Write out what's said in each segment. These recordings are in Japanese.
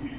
you,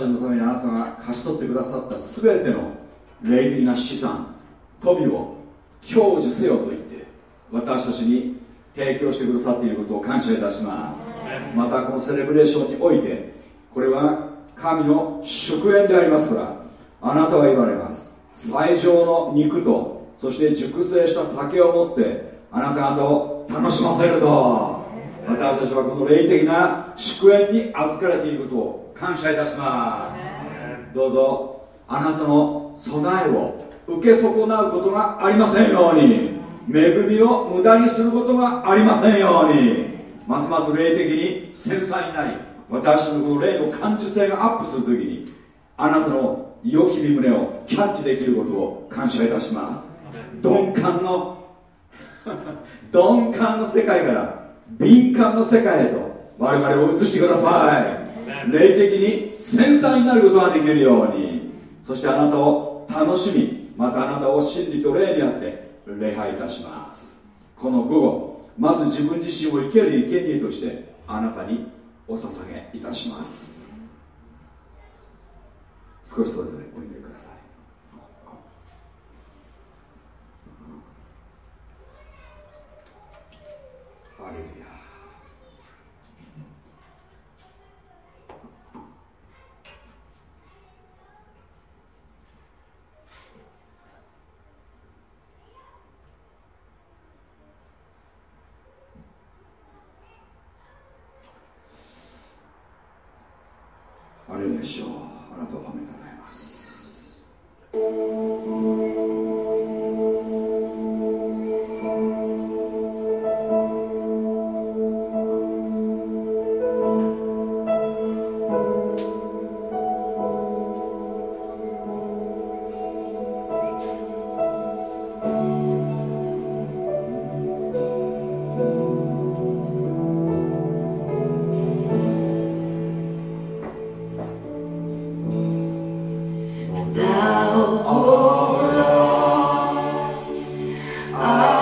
たちのためにあなたが貸し取ってくださった全ての霊的な資産富を享受せよと言って私たちに提供してくださっていることを感謝いたします。またこのセレブレーションにおいてこれは神の祝宴でありますからあなたは言われます。最上の肉とそして熟成した酒を持ってあなた方を楽しませると。私たちはこの霊的な祝宴に預かれていることを感謝いたします。どうぞあなたの備えを受け損なうことがありませんように。恵みを無駄にすることがありませんように。ますます霊的に繊細になり私のこの霊の感受性がアップするときにあなたの良き身胸をキャッチできることを感謝いたします。鈍感の 鈍感の世界から敏感の世界へと我々を移してください。霊的に繊細になることができるように。そしてあなたを楽しみまたあなたを真理と霊にあって礼拝いたします。この午後まず自分自身を生ける生贄としてあなたにお捧げいたします。少しそれぞれお祈りください。ハレれでしょう。あなたを褒めたたえます。Amen.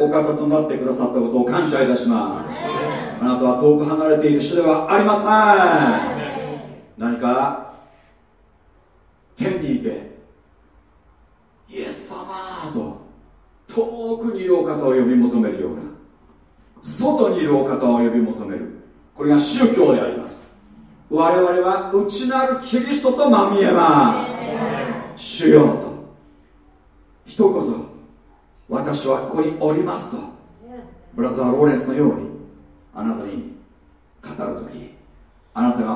お方となってくださったことを感謝いたします。あなたは遠く離れている人ではありません何か天にいてイエス様と遠くにいるお方を呼び求めるような外にいるお方を呼び求めるこれが宗教であります我々は内なるキリストとまみえます主よと一言私はここにおりますとブラザー・ローレンスのようにあなたに語るとき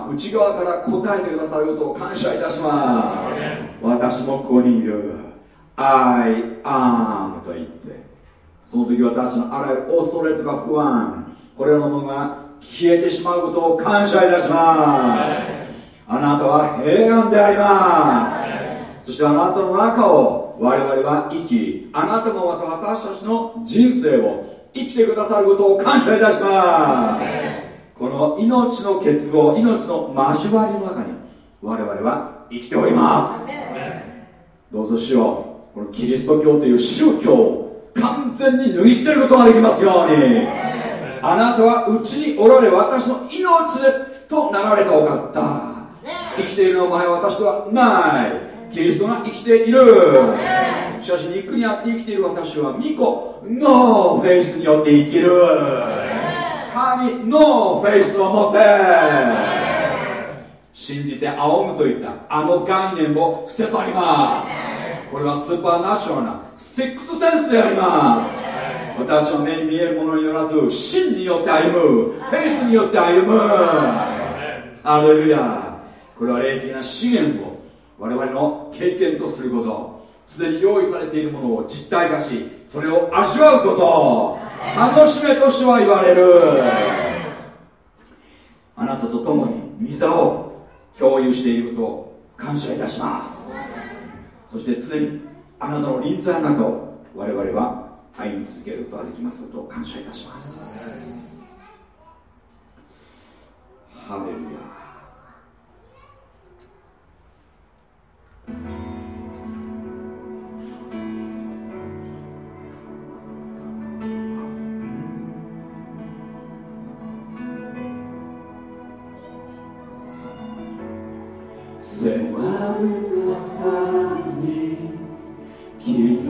内側から答えてくださることを感謝いたします。私もここにいる。I am と言ってその時私のあらゆる恐れとか不安これらのものが消えてしまうことを感謝いたします。あなたは平安であります。そしてあなたの中を我々は生きあなたもまた私たちの人生を生きてくださることを感謝いたします。この命の結合命の交わりの中に我々は生きております。どうぞしようこのキリスト教という宗教を完全に脱ぎ捨てることができますように。あなたはうちにおられ私の命となられたお方。生きているの前は私ではない。キリストが生きている。しかし肉にあって生きている私は巫女ノーフェイスによって生きる。神ノーフェイスを持って。信じて仰ぐといった。あの概念を捨て去ります。これはスーパーナショナルなセックスセンスであります。私の目に見えるものによらず真によって歩む。フェイスによって歩む。アレルヤ。これは霊的な資源を我々の経験とすること。すでに用意されているものを実体化しそれを味わうこと楽しめとしては言われる。あなたと共に御座を共有していることを感謝いたします。そして常にあなたの臨在の中を我々は歩み続けることができますことを感謝いたします。ハレルヤ。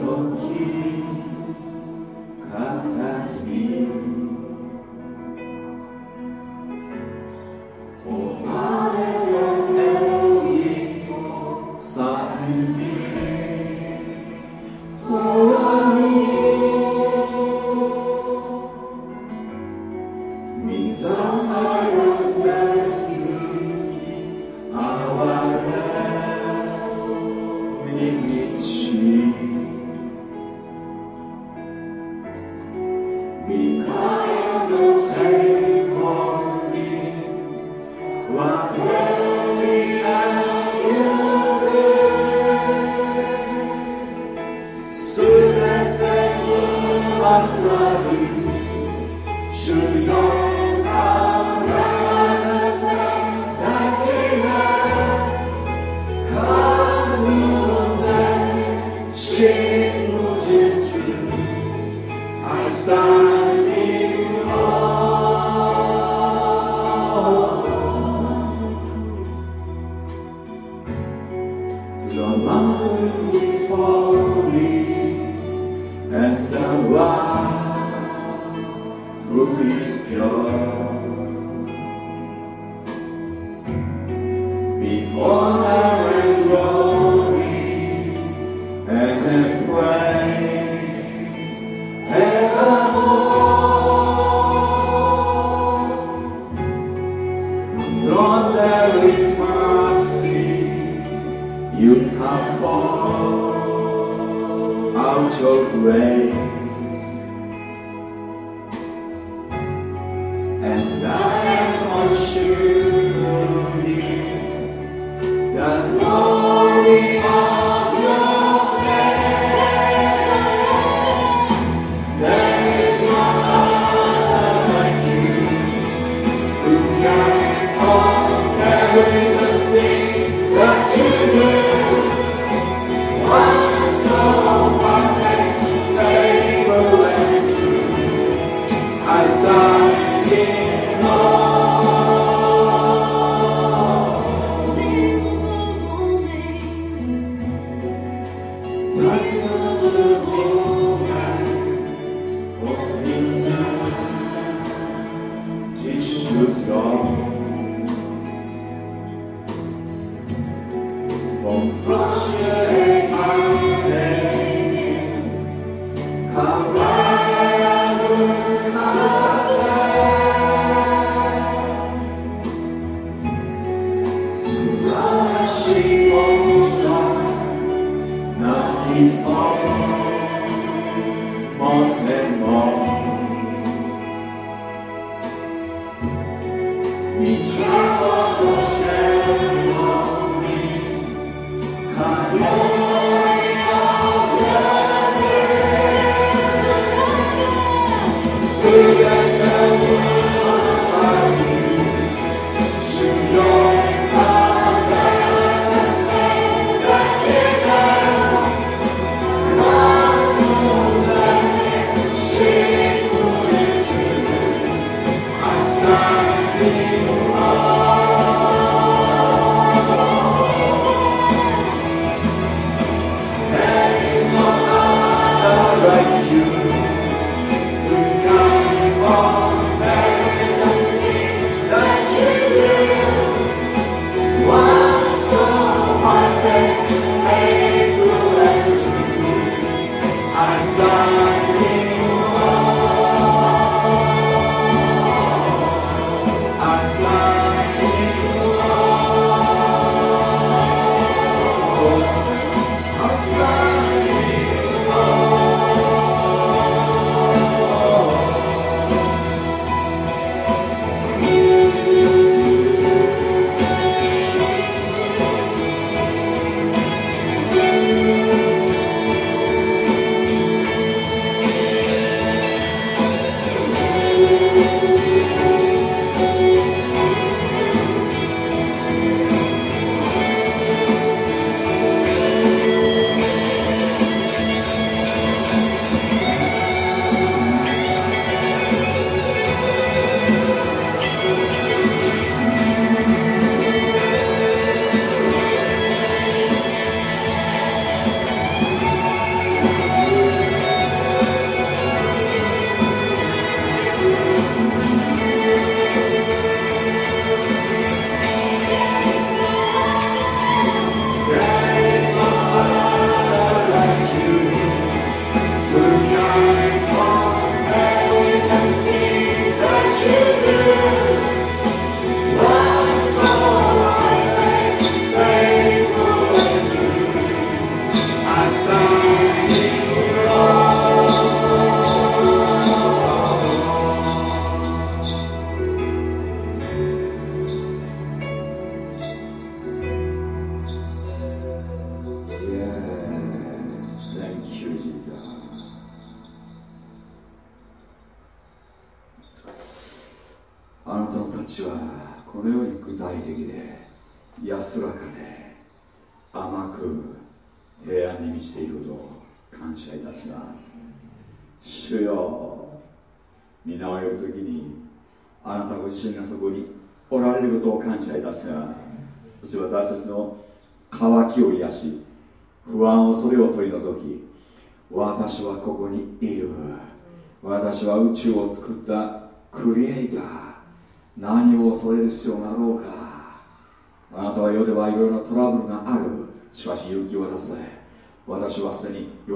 清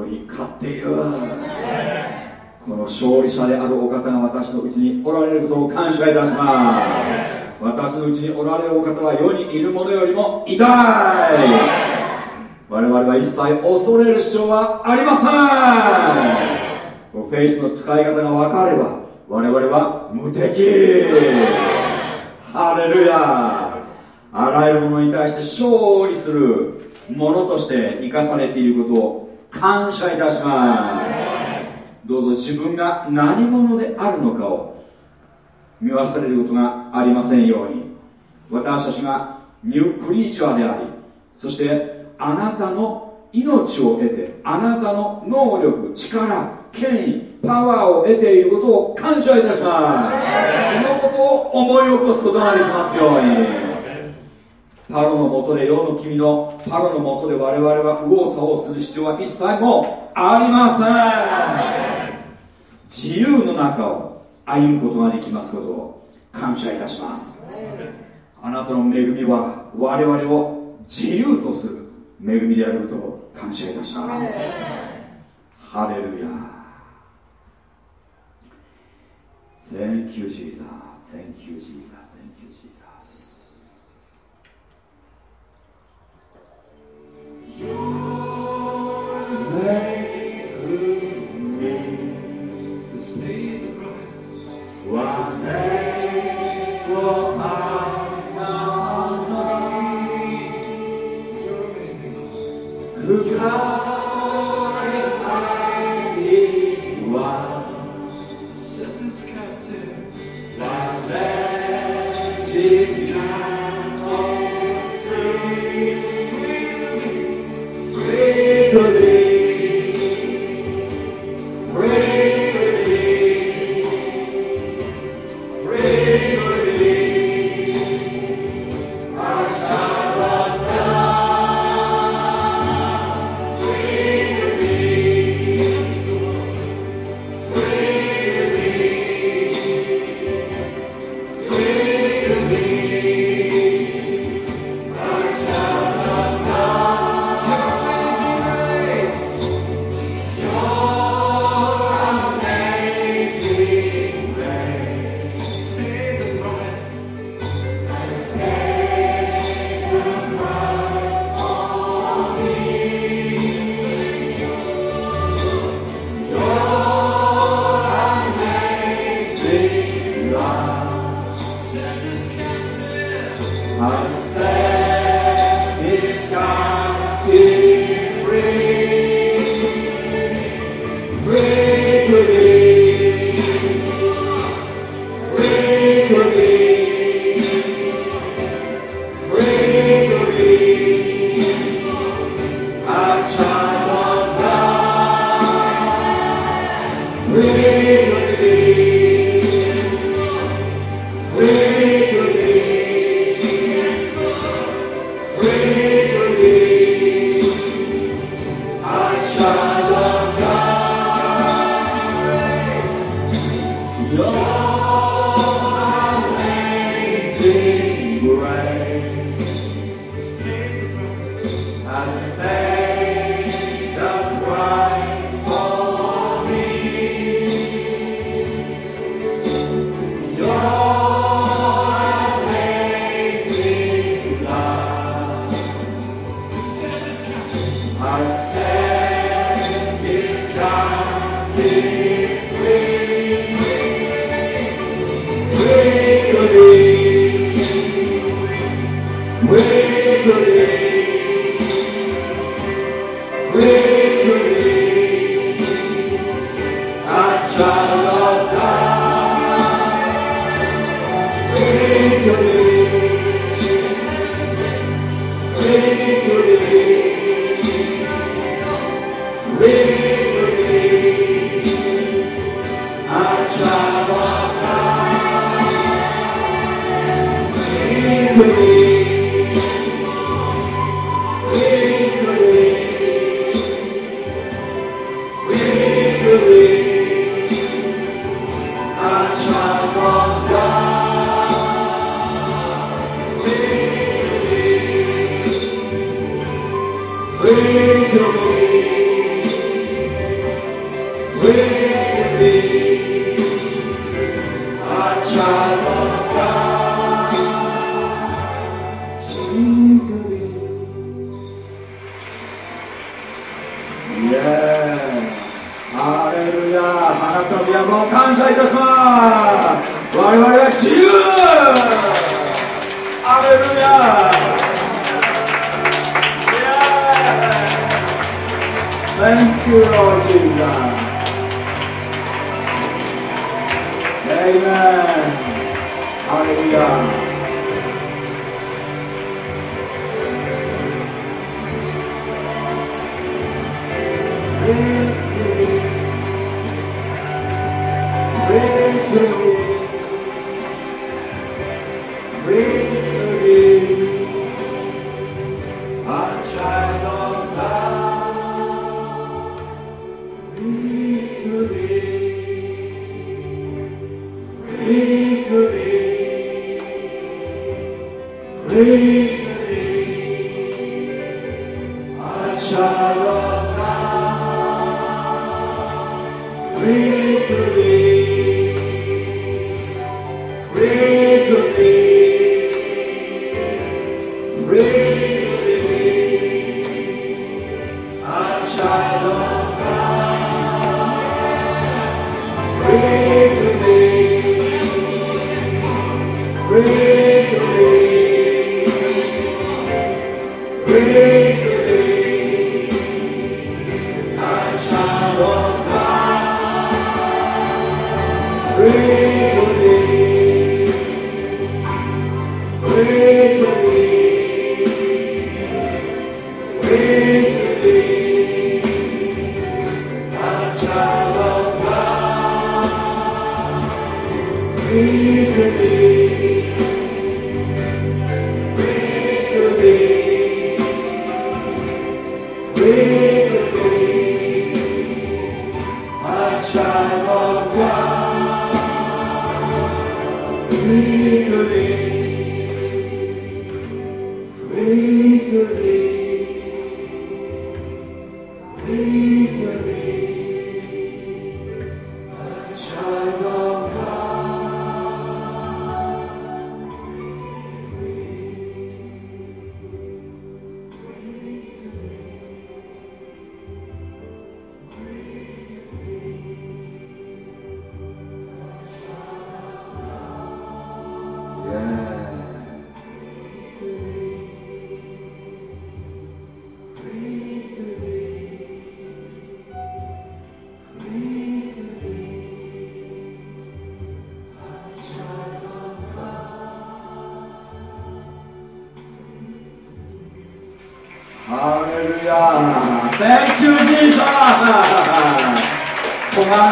に勝っている。この勝利者であるお方が私のうちにおられることを感謝いたします。私のうちにおられるお方は世にいる者よりも痛い。我々は一切恐れる必要はありません。フェイスの使い方が分かれば我々は無敵。ハレルヤ。あらゆるものに対して勝利するものとして生かされていることを感謝いたします。どうぞ自分が何者であるのかを見忘れることがありませんように。私たちがニュークリーチャーでありそしてあなたの命を得てあなたの能力力権威パワーを得ていることを感謝いたします。そのことを思い起こすことができますように。パロのもとで世の君のパロのもとで我々は右往左往する必要は一切もありません自由の中を歩むことができますことを感謝いたしますあなたの恵みは我々を自由とする恵みであることを感謝いたしますハレルヤ Thank you, Jesus. Thank you, Jesus. You.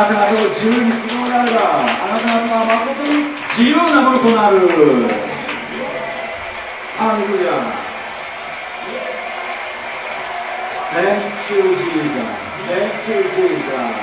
たを自由にするのであればあなた方は誠に自由なものとなるレルヤ Thank you, Jesus. Thank you, Jesus.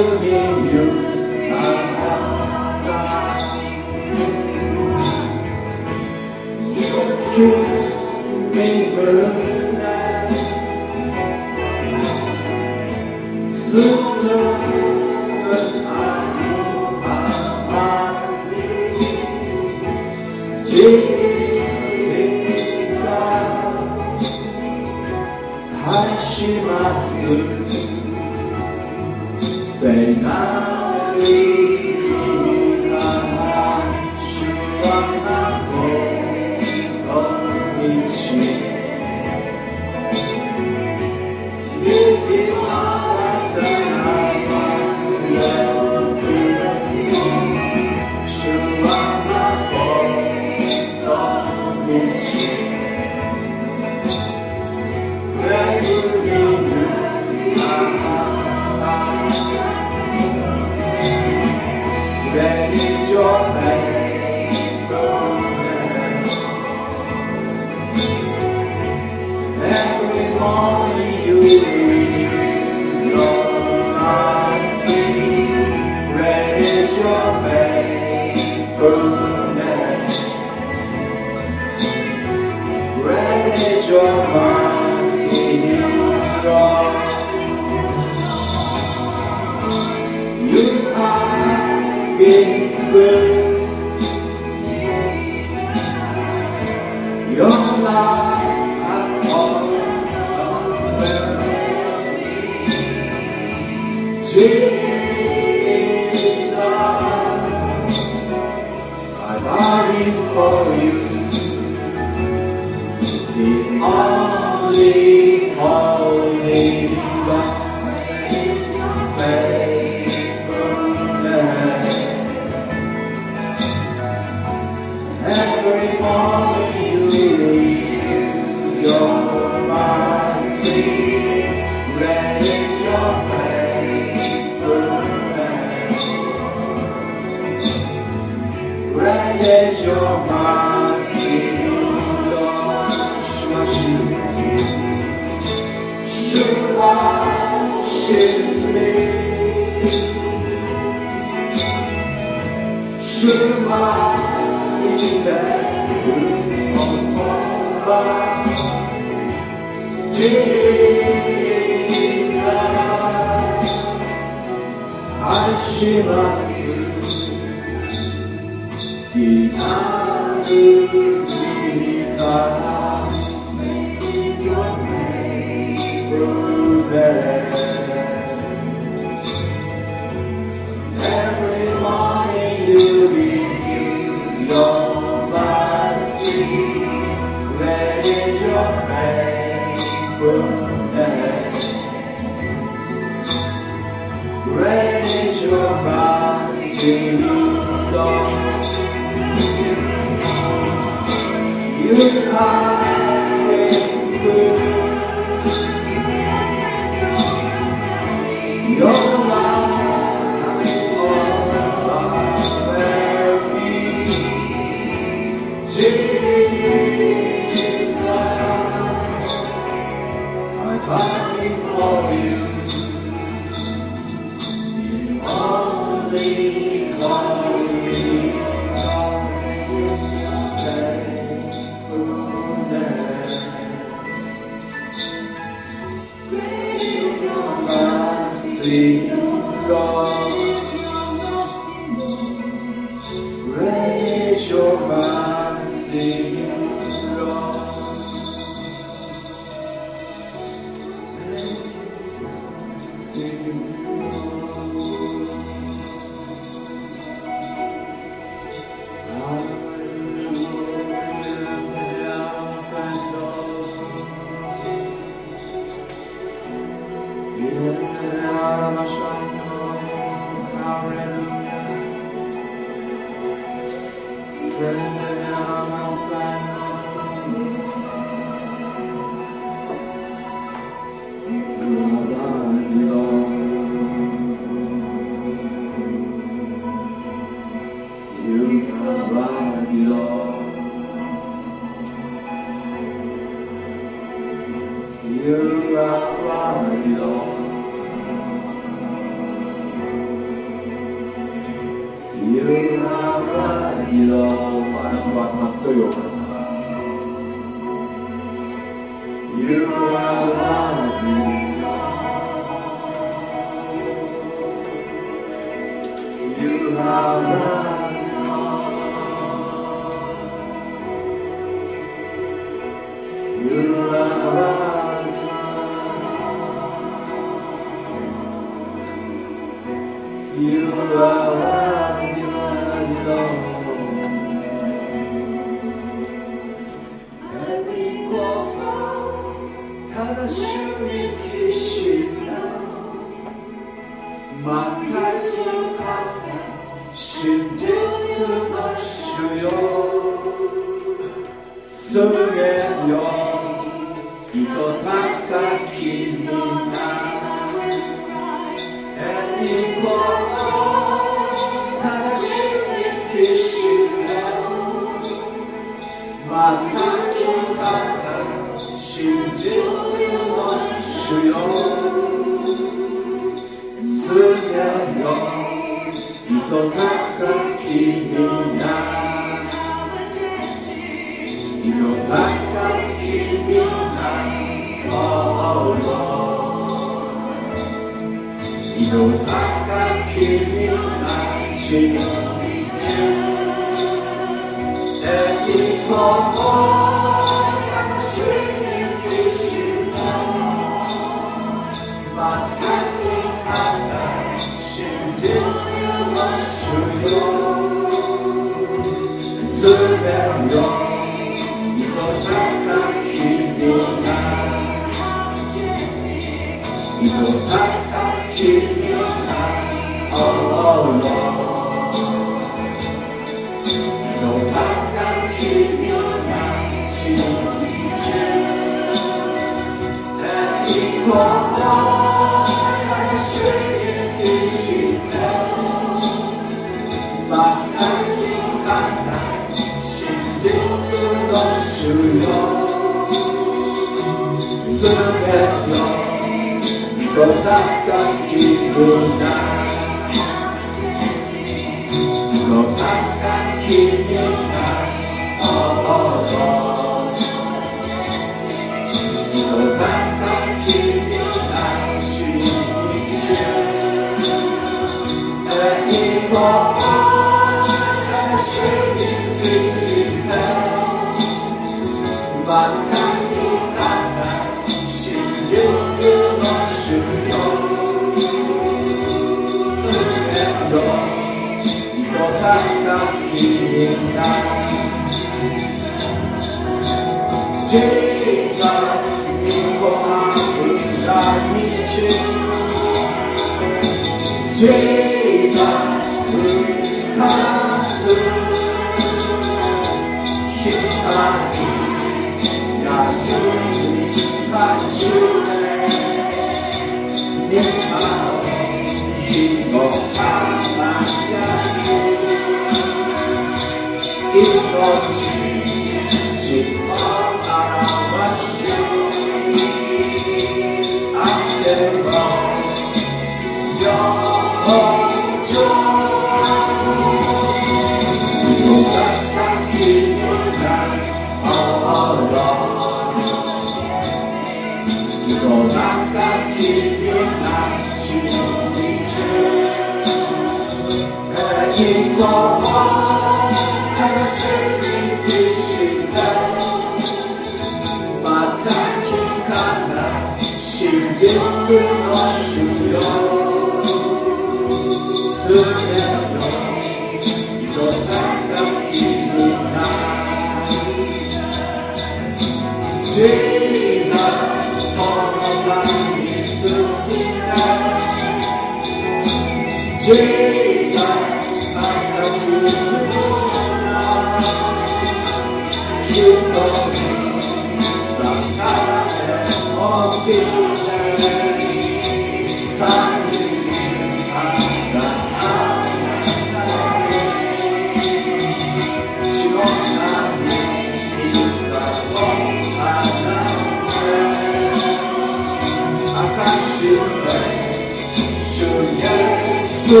soul.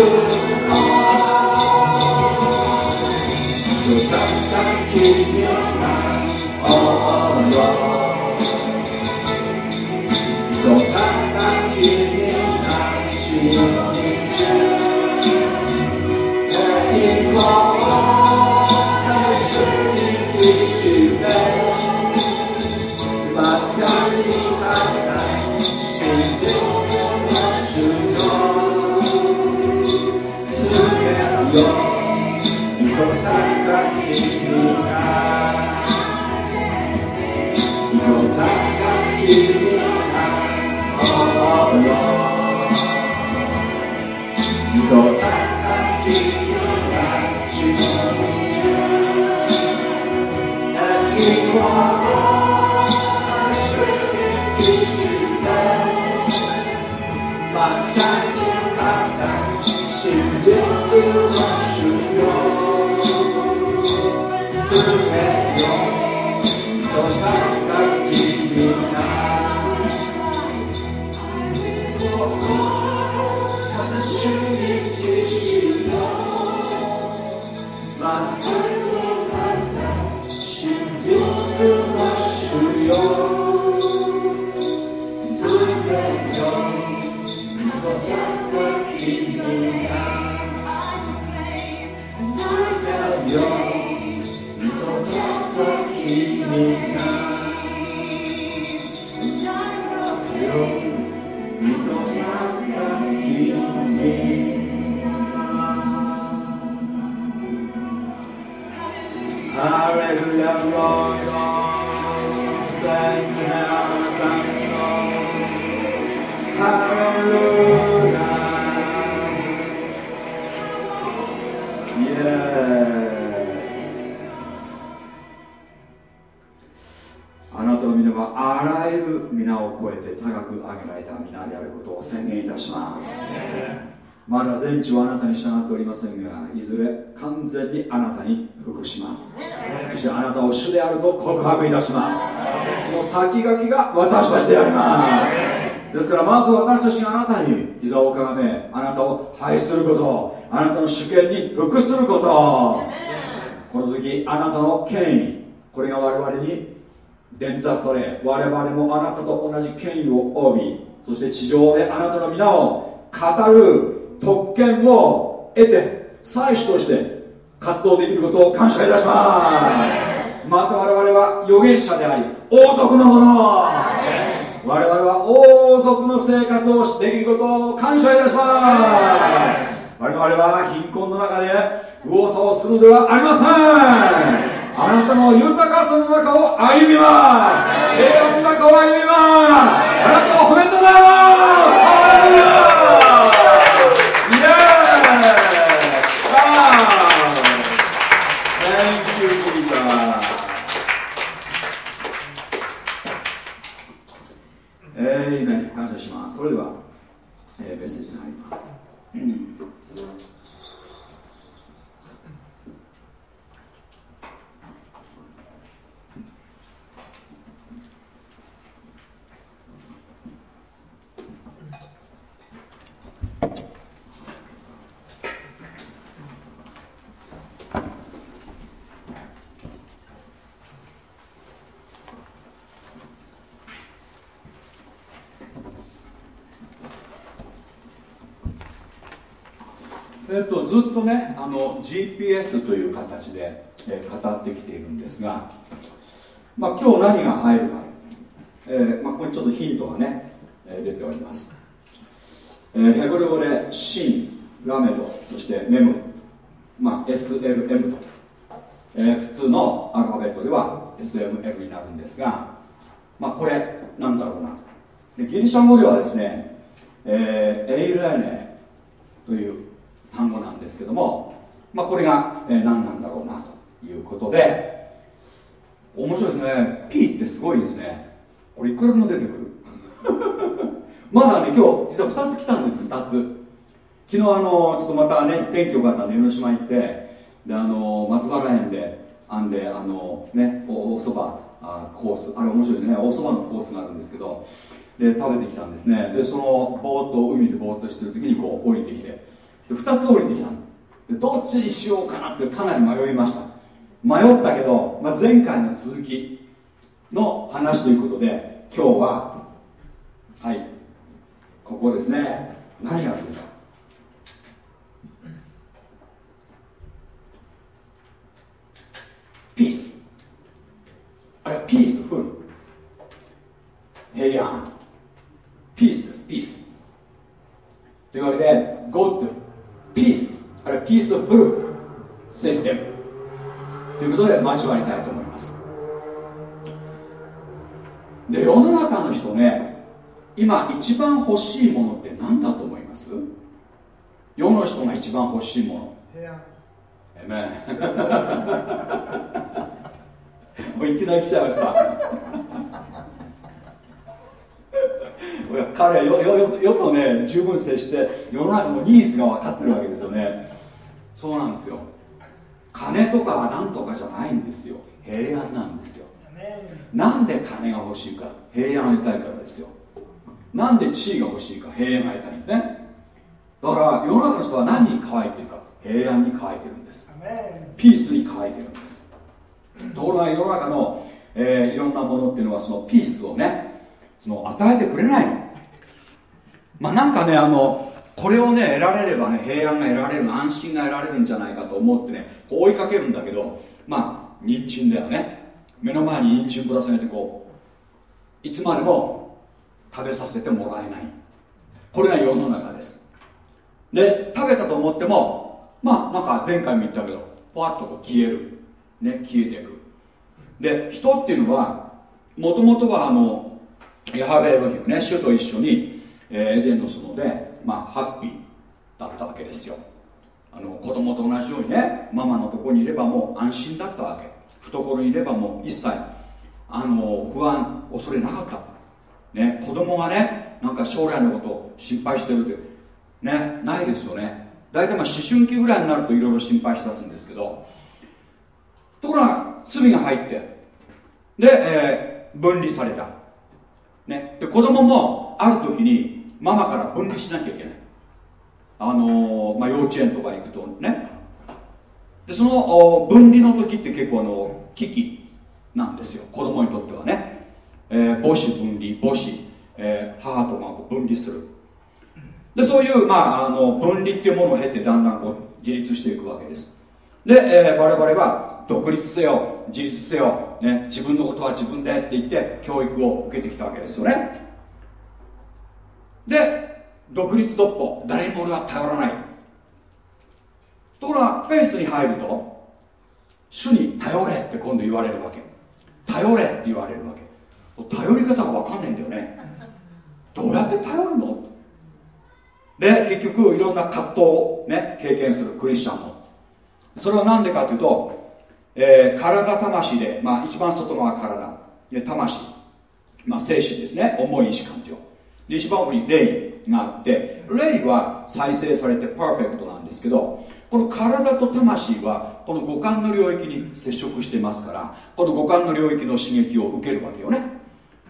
Don't trust I と告白いたします。その先駆けが私たちであります。ですからまず私たちがあなたに膝をかがめあなたを拝することあなたの主権に服すること。この時あなたの権威これが我々に伝達され我々もあなたと同じ権威を帯びそして地上であなたの皆を語る特権を得て祭司として活動できることを感謝いたします。また我々は預言者であり王族のもの。我々は王族の生活をできることを感謝いたします。我々は貧困の中で右往左往するのではありません。あなたの豊かさの中を歩みます。平安の中を歩みます。あなたを褒めただ Mm-hmm. ずっとねあの GPS という形で、えー、語ってきているんですが、まあ、今日何が入るか、えーまあ、ここにちょっとヒントがね、えー、出ております、えー、ヘブル語でシンラメドそしてメム、まあ、SLM と、えー、普通のアルファベットでは SMF になるんですが、まあ、これなんだろうな。ギリシャ語ではですね、えー、エイレネという単語なんですけども、まあ、これが、え、何なんだろうなということで面白いですね。P ってすごいですね。これいくらでも出てくる。まだね今日実は2つ来たんです。2つ。昨日あのちょっとまたね天気良かったんで江ノ島行ってであの松原園であんであのねおそばコースあれ面白いねおそばのコースがあるんですけどで食べてきたんですね。でそのぼーっと海でぼーっとしてる時にこう降りてきて2つ降りてきたの。でどっちにしようかなってかなり迷いました。迷ったけど、まあ、前回の続きの話ということで今日ははいここですね。何が来るか。ピース。あれはピースフル。平安。ピースですピース。というわけで God ピースあるいはピースフルシステム。ということで交わりたいと思います。で世の中の人ね今一番欲しいものって何だと思います？世の人が一番欲しいもの。えめ もういきなり来ちゃいました彼よよよとね十分接して世の中のニーズが分かってるわけですよね。そうなんですよ。金とかなんとかじゃないんですよ。平安なんですよ。なんで金が欲しいか。平安を得たいからですよ。なんで地位が欲しいか。平安が得たいんですね。だから世の中の人は何に乾いているか。平安に乾いてるんです。ピースに乾いてるんです。ところが世の中の、えー、いろんなものっていうのはそのピースをねその与えてくれないの。まあなんかねあのこれをね得られればね平安が得られる安心が得られるんじゃないかと思ってねこう追いかけるんだけどまあ人参だよね。目の前に人参ぶら下げてこういつまでも食べさせてもらえない。これが世の中です。で食べたと思ってもまあなんか前回も言ったけどポワッとこう消える。ね消えていく。で人っていうのはもともとはあのヤハベエロヒムね主と一緒に、えー、エデンの園で、まあ、ハッピーだったわけですよ。あの子供と同じようにねママのとこにいればもう安心だったわけ。懐にいればもう一切あの不安恐れなかった。ね子供がねなんか将来のことを心配してるってねないですよね。大体まあ思春期ぐらいになるといろいろ心配しだすんですけどところが罪が入ってで、えー、分離された、ね、で子供もある時にママから分離しなきゃいけない。あのー、まあ、幼稚園とか行くとね。でその分離の時って結構あの危機なんですよ。子供にとってはね、えー、母子分離母子、えー、母とが分離する。でそういう、まあ、あの分離っていうものを経てだんだんこう自立していくわけです。で、えー、我々は独立せよ自立せよ、ね、自分のことは自分でって言って教育を受けてきたわけですよね。で独立独歩誰にも俺は頼らない。ところがフェイスに入ると主に頼れって今度言われるわけ。頼れって言われるわけ。頼り方が分かんないんだよね。どうやって頼るの？で結局いろんな葛藤を、ね、経験するクリスチャンも。それは何でかというと、えー、体魂で、まあ、一番外側体。で魂、まあ、精神ですね。重い意志感情で一番奥に霊があって。霊は再生されてパーフェクトなんですけどこの体と魂はこの五感の領域に接触してますからこの五感の領域の刺激を受けるわけよね。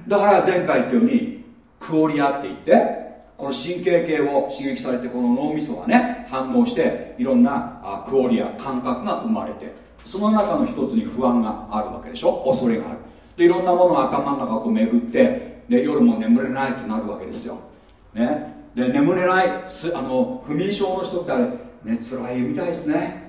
だから前回言ったようにクオリアって言ってこの神経系を刺激されてこの脳みそがね反応していろんなクオリア感覚が生まれてその中の一つに不安があるわけでしょ？恐れがある。でいろんなものが頭の中を巡ってで夜も眠れないってなるわけですよ、ね、で眠れないすあの不眠症の人ってあれね辛いみたいですね。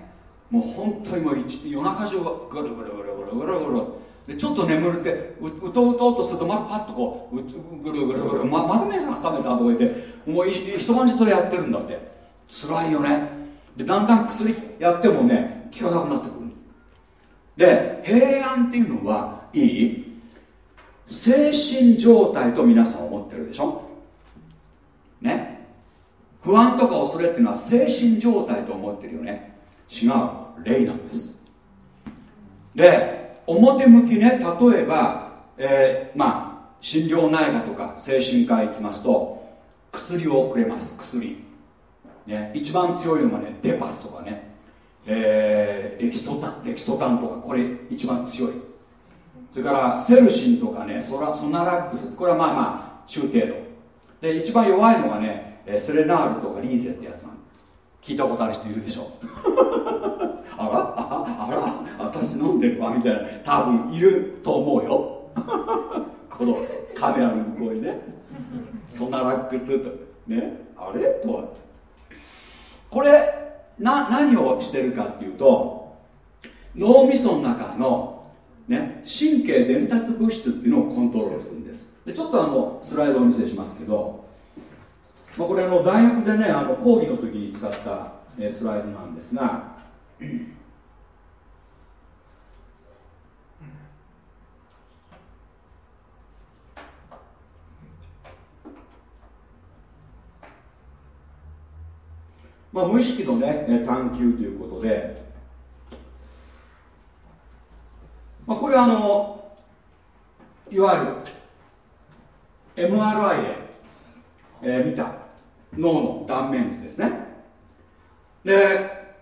もう本当にもう夜中中がぐるぐるぐるぐるぐるぐるでちょっと眠るってううとうとうとするとまたパッとこううぐるぐるぐるままた目が覚めたとか言ってもう一晩中それやってるんだって。辛いよね。でだんだん薬やってもね効かなくなってで平安っていうのはいい精神状態と皆さん思ってるでしょ？ね？不安とか恐れっていうのは精神状態と思ってるよね。違う。霊なんです。で表向きね例えば、えー、まあ心療内科とか精神科行きますと薬をくれます。薬、ね、一番強いのがねデパスとかね。えー、レキソタンレキソタンとかこれ一番強い。それからセルシンとかねソラソナラックスこれはまあまあ中程度。で一番弱いのがねセレナールとかリーゼってやつなん聞いたことある人いるでしょ？あらああら私飲んでるわみたいな。多分いると思うよ。このカメラの向こうにね。ソナラックスとねあれ？とは。これな何をしてるかっていうと脳みその中の、ね、神経伝達物質っていうのをコントロールするんです。でちょっとあのスライドをお見せしますけど、まあ、これあの大学でねあの講義の時に使った、えスライドなんですがまあ、無意識のね探求ということで、まあ、これはあのいわゆる MRI で、えー、見た脳の断面図ですね。で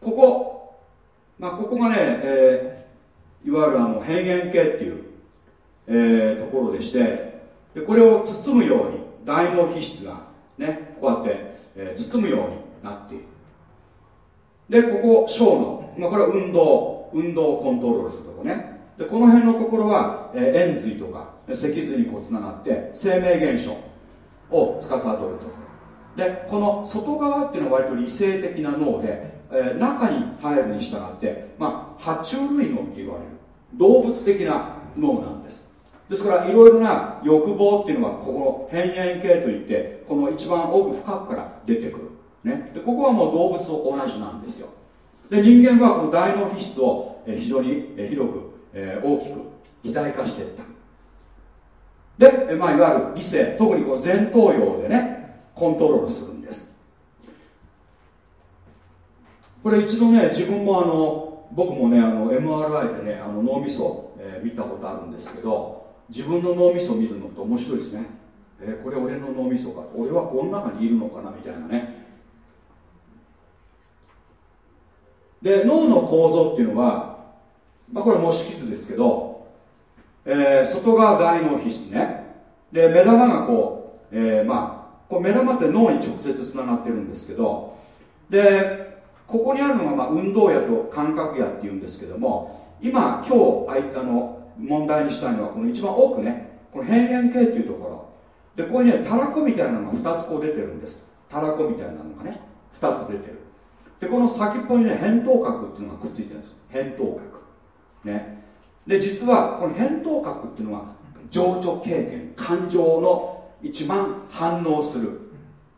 ここ、まあ、ここがね、えー、いわゆるあの辺縁系っていう、えー、ところでしてでこれを包むように大脳皮質がねこうやって、えー、包むようになっている。でここ小脳、まあ、これは運動運動をコントロールするとこね。でこの辺のところは、えー、円髄とか脊髄にこうつながって生命現象を司るとでこの外側っていうのは割と理性的な脳で、えー、中に入るに従ってまあ爬虫類脳って言われる。動物的な脳なんです。ですからいろいろな欲望っていうのはここの辺縁系といってこの一番奥深くから出てくる、ね、でここはもう動物と同じなんですよ。で人間はこの大脳皮質を非常に広く、え、大きく肥大化していった。で、まあ、いわゆる理性特にこの前頭葉でねコントロールするんです。これ一度ね自分もあの僕もねあの MRI でねあの脳みそ、え、見たことあるんですけど自分の脳みそ見るのって面白いですね、えー、これ俺の脳みそか俺はこの中にいるのかなみたいなね。で脳の構造っていうのは、まあ、これ模式図ですけど、えー、外側大脳皮質ね。で目玉がこう、えー、まあこう目玉って脳に直接つながってるんですけどでここにあるのが、まあ、運動野と感覚野っていうんですけども今今日あの問題にしたいのはこの一番奥ねこの辺縁系っていうところ。でここにねたらこみたいなのが2つこう出てるんです。たらこみたいなのがね2つ出てる。でこの先っぽにね扁桃核っていうのがくっついてるんです。扁桃核。ね。で実はこの扁桃核っていうのは情緒経験感情の一番反応する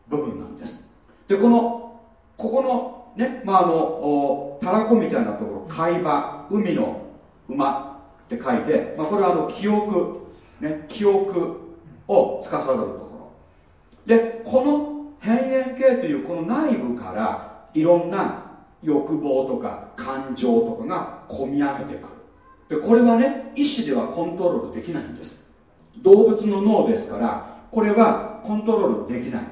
部分なんです。でこのここのねまああのたらこみたいなところ海馬海の馬って書いて、まあ、これはあの記憶ね記憶を司るところ。でこの辺縁系というこの内部からいろんな欲望とか感情とかが込み上げてくる。でこれはね意思ではコントロールできないんです。動物の脳ですからこれはコントロールできない。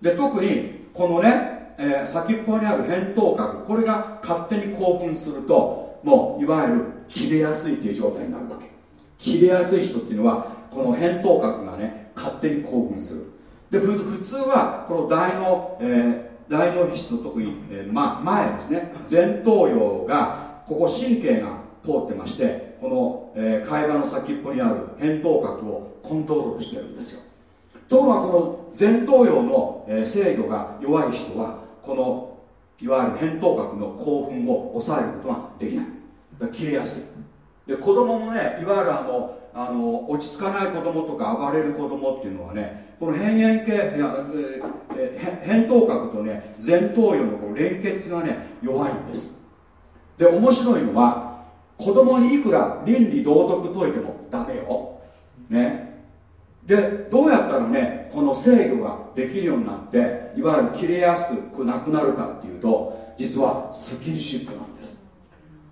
で特にこのね、えー、先っぽにある扁桃核これが勝手に興奮するともういわゆる切れやすいっていう状態になるわけ。切れやすい人っていうのはこの扁桃核がね勝手に興奮する。で普通はこの大脳、えー大脳皮質の特に、えーま、前ですね。前頭葉がここ神経が通ってましてこの、えー、海馬の先っぽにある扁桃核をコントロールしてるんですよ。ところがこの前頭葉の、えー、制御が弱い人はこのいわゆる扁桃核の興奮を抑えることができない。だ切れやすい。で子供もねいわゆるあのあの落ち着かない子供とか暴れる子供っていうのはねこの辺縁系いや、え扁桃核とね前頭葉のこの連結がね弱いんです。で面白いのは子供にいくら倫理道徳解いてもダメよ。ね。でどうやったらねこの制御ができるようになっていわゆる切れやすくなくなるかっていうと実はスキンシップなんです。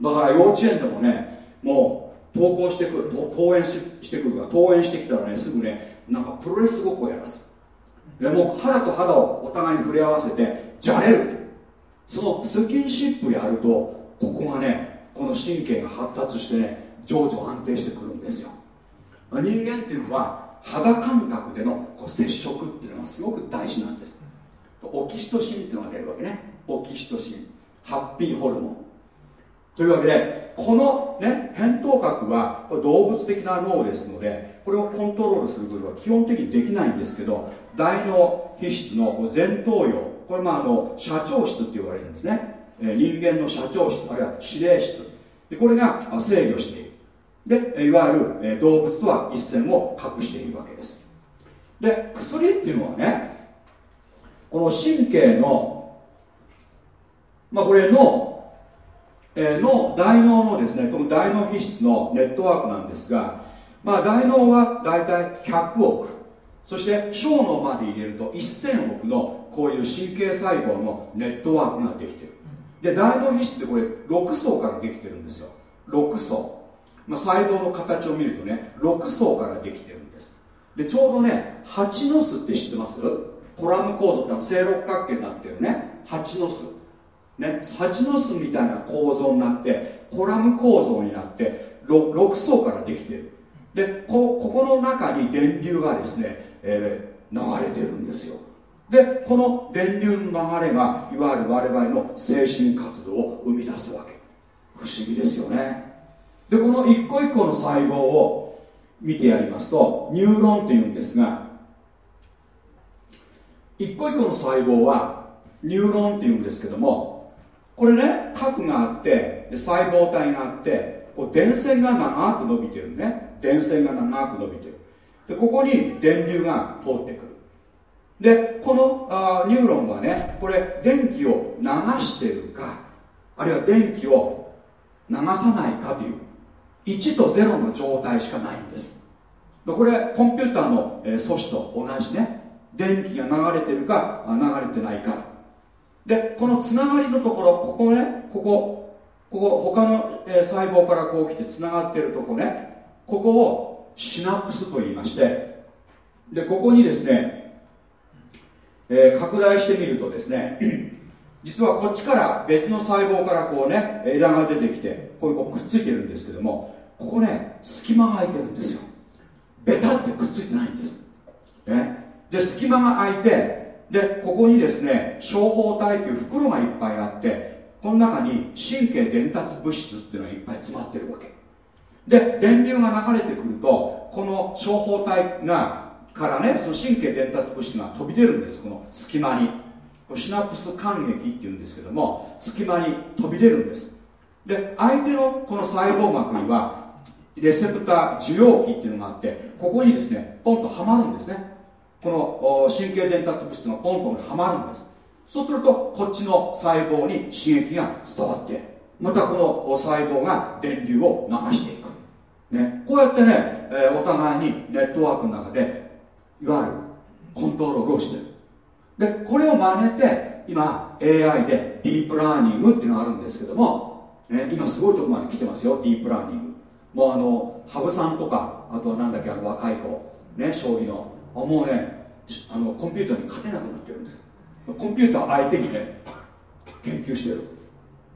だから幼稚園でもねもう登校してくる登園してくるか登園してきたらねすぐねなんかプロレスごっこやらす。でもう肌と肌をお互いに触れ合わせてじゃれる。そのスキンシップやるとここがねこの神経が発達してね情緒安定してくるんですよ。人間っていうのは肌感覚でのこう接触っていうのがすごく大事なんです。オキシトシンっていうのが出るわけね。オキシトシン。ハッピーホルモン。というわけでこの、ね、扁桃核は動物的な脳ですのでこれをコントロールすることは基本的にできないんですけど大脳皮質の前頭葉これまああの社長室って言われるんですね、人間の社長室あるいは指令室でこれが制御している。でいわゆる、動物とは一線を画しているわけです。で薬っていうのはねこの神経のまあこれの、の大脳のですねこの大脳皮質のネットワークなんですが、まあ、大脳は大体100億そして小脳まで入れると1000億のこういう神経細胞のネットワークができてる。で大脳皮質ってこれ6層からできてるんですよ。6層、まあ、細胞の形を見るとね6層からできてるんです。でちょうどね蜂の巣って知ってます？コラム構造って正六角形になってるね蜂の巣。ね、蜂の巣みたいな構造になってコラム構造になって 6, 6層からできてる。でこここの中に電流がですね、えー、流れてるんですよ。でこの電流の流れがいわゆる我々の精神活動を生み出すわけ。不思議ですよね。でこの一個一個の細胞を見てやりますとニューロンっていうんですが一個一個の細胞はニューロンっていうんですけどもこれね核があって細胞体があってこう電線が長く伸びてるね。電線が長く伸びてる。でここに電流が通ってくる。でこのあニューロンはねこれ電気を流してるかあるいは電気を流さないかという1と0の状態しかないんです。これコンピューターの、素子と同じね電気が流れてるか流れてないか。でこのつながりのところここねここここ他の、え細胞からこう来てつながってるとこねここをシナプスと言いましてでここにですね、えー、拡大してみるとですね 実はこっちから別の細胞からこうね枝が出てきてこういうこうくっついてるんですけどもここね隙間が空いてるんですよ。ベタってくっついてないんです、ね、で隙間が空いてでここにですね小胞体という袋がいっぱいあってこの中に神経伝達物質っていうのがいっぱい詰まってるわけ。で電流が流れてくるとこの小胞体がからねその神経伝達物質が飛び出るんです。この隙間に。シナプス間液っていうんですけども隙間に飛び出るんです。で相手のこの細胞膜にはレセプター受容器っていうのがあってここにですねポンとはまるんですね。この神経伝達物質がポンとはまるんです。そうするとこっちの細胞に刺激が伝わってまたこの細胞が電流を流していく、ね、こうやってね、えー、お互いにネットワークの中でいわゆるコントロールをしてる。でこれを真似て今 AI でディープラーニングっていうのがあるんですけども、ね、今すごいとこまで来てますよディープラーニング。もうあの羽生さんとかあとはなんだっけあの若い子。ね将棋の。もうねあのコンピューターに勝てなくなってるんです。コンピューター相手にね研究してる。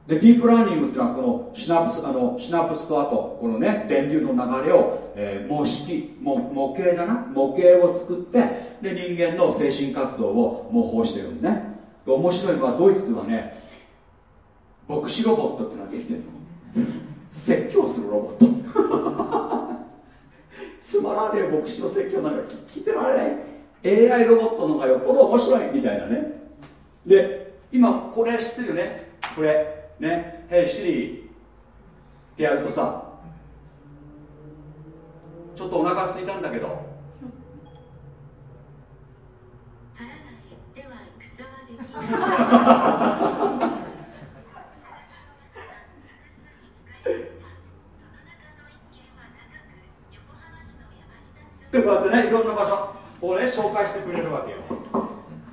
でディープラーニングっていうのはこのシナプスあのシナプスとあとこのね電流の流れを、えー、模式模模型だな？模型を作ってで人間の精神活動を模倣してるんね。で面白いのはドイツではね牧師ロボットっていうのができてるの。説教するロボット。つまらねえ牧師の説教なんか聞いてられない。AI ロボットの方がよっぽど面白いみたいなね。で今これ知ってるよね？これ。ね「Hey Siri」ってやるとさちょっとお腹空いたんだけど。腹が減っては戦はできない でこうやってねいろんな場所。をね紹介してくれるわけよ。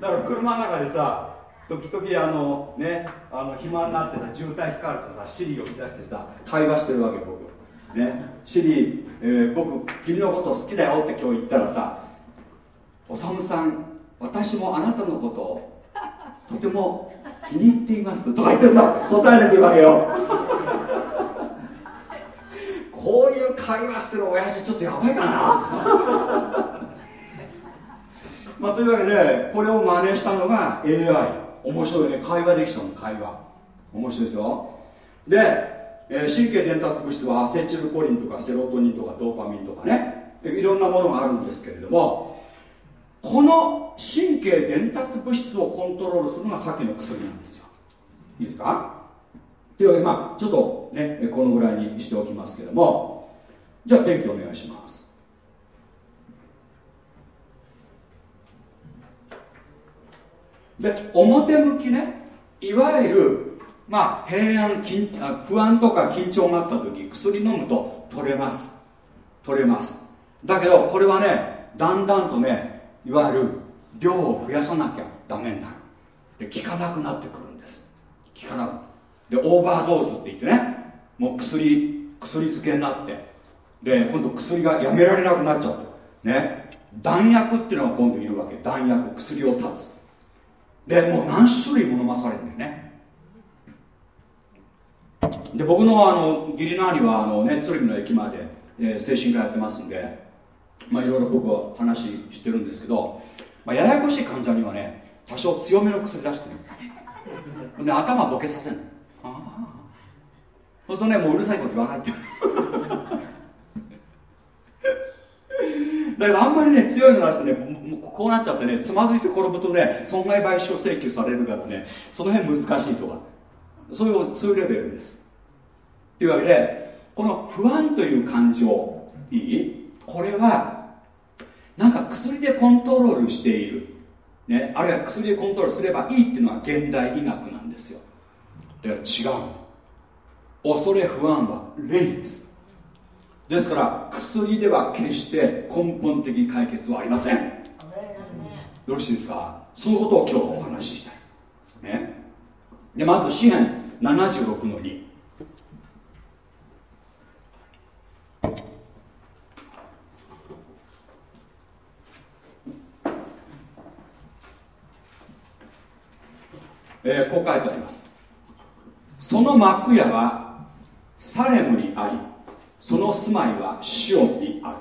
だから車の中でさ時々あのねあの暇になってさ渋滞引かれてさシリを出してさ会話してるわけ僕。ね。シリ、えー、僕君のこと好きだよって今日言ったらさおさむさん私もあなたのことをとても気に入っていますとか言ってさ答えてくるわけよ。こういう会話してる親父ちょっとやばいかな。まあというわけでこれを真似したのが AI 面白いね。会話できたの会話。面白いですよ。で、えー、神経伝達物質はアセチルコリンとかセロトニンとかドーパミンとかね。いろんなものがあるんですけれどもこの神経伝達物質をコントロールするのがさっきの薬なんですよ。いいですか？というわけでまあちょっとねこのぐらいにしておきますけどもじゃあ電気お願いします。で表向きねいわゆるまあ平安不安とか緊張があった時薬飲むと取れます。取れます。だけどこれはねだんだんとねいわゆる量を増やさなきゃダメになる。で効かなくなってくるんです。効かなくでオーバードーズって言ってねもう薬薬漬けになってで今度薬がやめられなくなっちゃってね弾薬っていうのが今度いるわけ。弾薬薬を断つ。でもう何種類も飲まされるんだよね。で僕のあの義理の兄はあの、ね、鶴見の駅まで、えー、精神科やってますんでまあいろいろ僕は話してるんですけど、まあ、ややこしい患者にはね多少強めの薬出してる。で頭ボケさせるああ。そうするとねもううるさいこと言わないってだからあんまりね強いの出すとねこうなっちゃってねつまずいて転ぶとね損害賠償請求されるからねその辺難しいとかそういうそういうレベルです。というわけでこの不安という感情いい？これはなんか薬でコントロールしている、ね、あるいは薬でコントロールすればいいっていうのは現代医学なんですよ。だから違う恐れ不安は霊です。ですから薬では決して根本的解決はありません。よろしいですか？そのことを今日お話ししたい、ね、でまず詩篇76の2えー、こう書いてあります。その幕屋はサレムにありその住まいはシオンにある。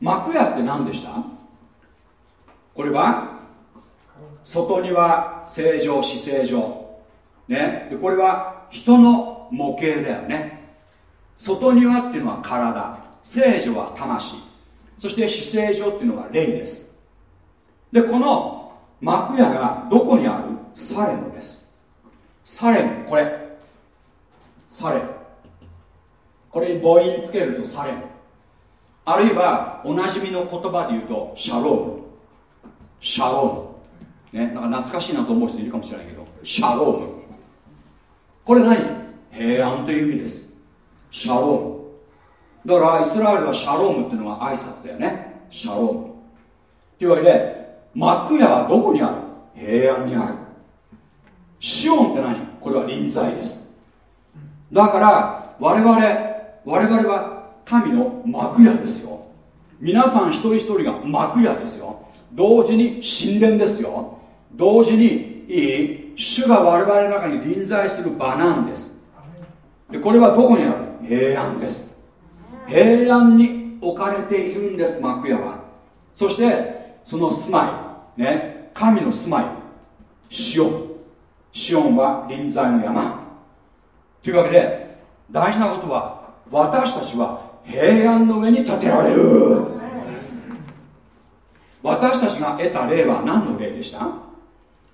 幕屋って何でした？これは外には正常死正常。ね。でこれは人の模型だよね。外庭っていうのは体。聖女は魂。そして死聖女っていうのは霊です。でこの幕屋がどこにある？サレムです。サレムこれ。サレム。これに母音つけるとサレム。あるいはおなじみの言葉で言うとシャローム。シャローム。ねなんか懐かしいなと思う人いるかもしれないけどシャローム。これ何？平安という意味です。シャローム。だからイスラエルはシャロームっていうのが挨拶だよね。シャローム。というわけで幕屋はどこにある？平安にある。シオンって何？これは臨在です。だから我々我々は神の幕屋ですよ。皆さん一人一人が幕屋ですよ。同時に神殿ですよ。同時にいい主が我々の中に臨在する場なんです。でこれはどこにある？平安です。平安に置かれているんです幕屋は。そしてその住まいね神の住まいシオン。シオンは臨在の山。というわけで大事なことは私たちは平安の上に建てられる。私たちが得た霊は何の霊でした？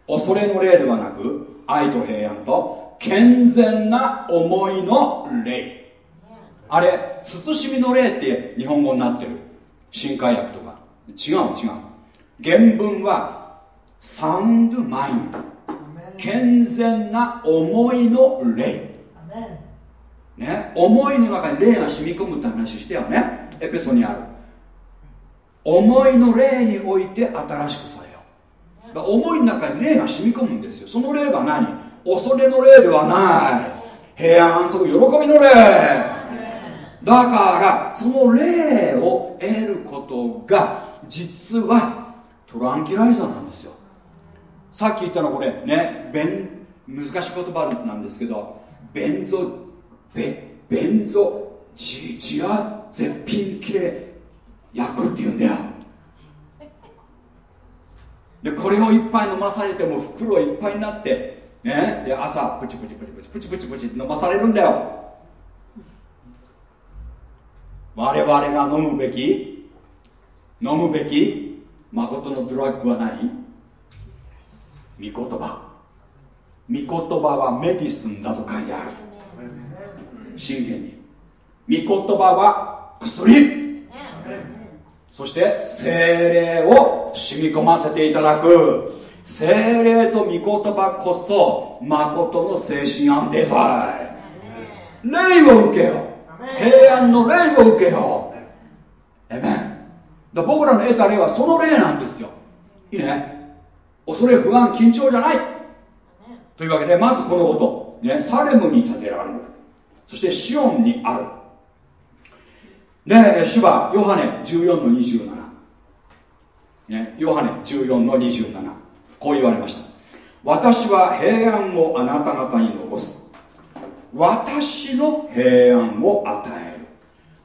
恐れの霊ではなく愛と平安と健全な思いの霊。あれ慎みの霊って日本語になってる。新海訳とか。違う違う原文はサウンドマイン。ド健全な思いの霊。ね、思いの中に霊が染み込むって話してよね。エペソにある。思いの霊において新しくされよだ思いの中に霊が染み込むんですよ。その霊は何？恐れの霊ではない。平安安息喜びの霊。だからその霊を得ることが実はトランキライザーなんですよさっき言ったのこれねベン難しい言葉なんですけどベンゾベベンゾジジア絶品系薬っていうんだよ。でこれをいっぱい飲まされても袋いっぱいになってねで朝プチプチプチプチプチプチプチ飲まされるんだよ。我々が飲むべき飲むべき誠のドラッグは何？言葉。御言葉はメディスンだと書いてある。信玄に。御言葉は薬。そして精霊を染み込ませていただく。精霊と御言葉こそ誠の精神安定剤。霊を受けよ。平安の霊を受けよ。えめ僕らの得た霊はその霊なんですよ。いいね。恐れ不安緊張じゃない。というわけでまずこのこと、ね、サレムに建てられる。そしてシオンにある。で主はヨハネ14の27、ね、ヨハネ14の27こう言われました。私は平安をあなた方に残す。私の平安を与える。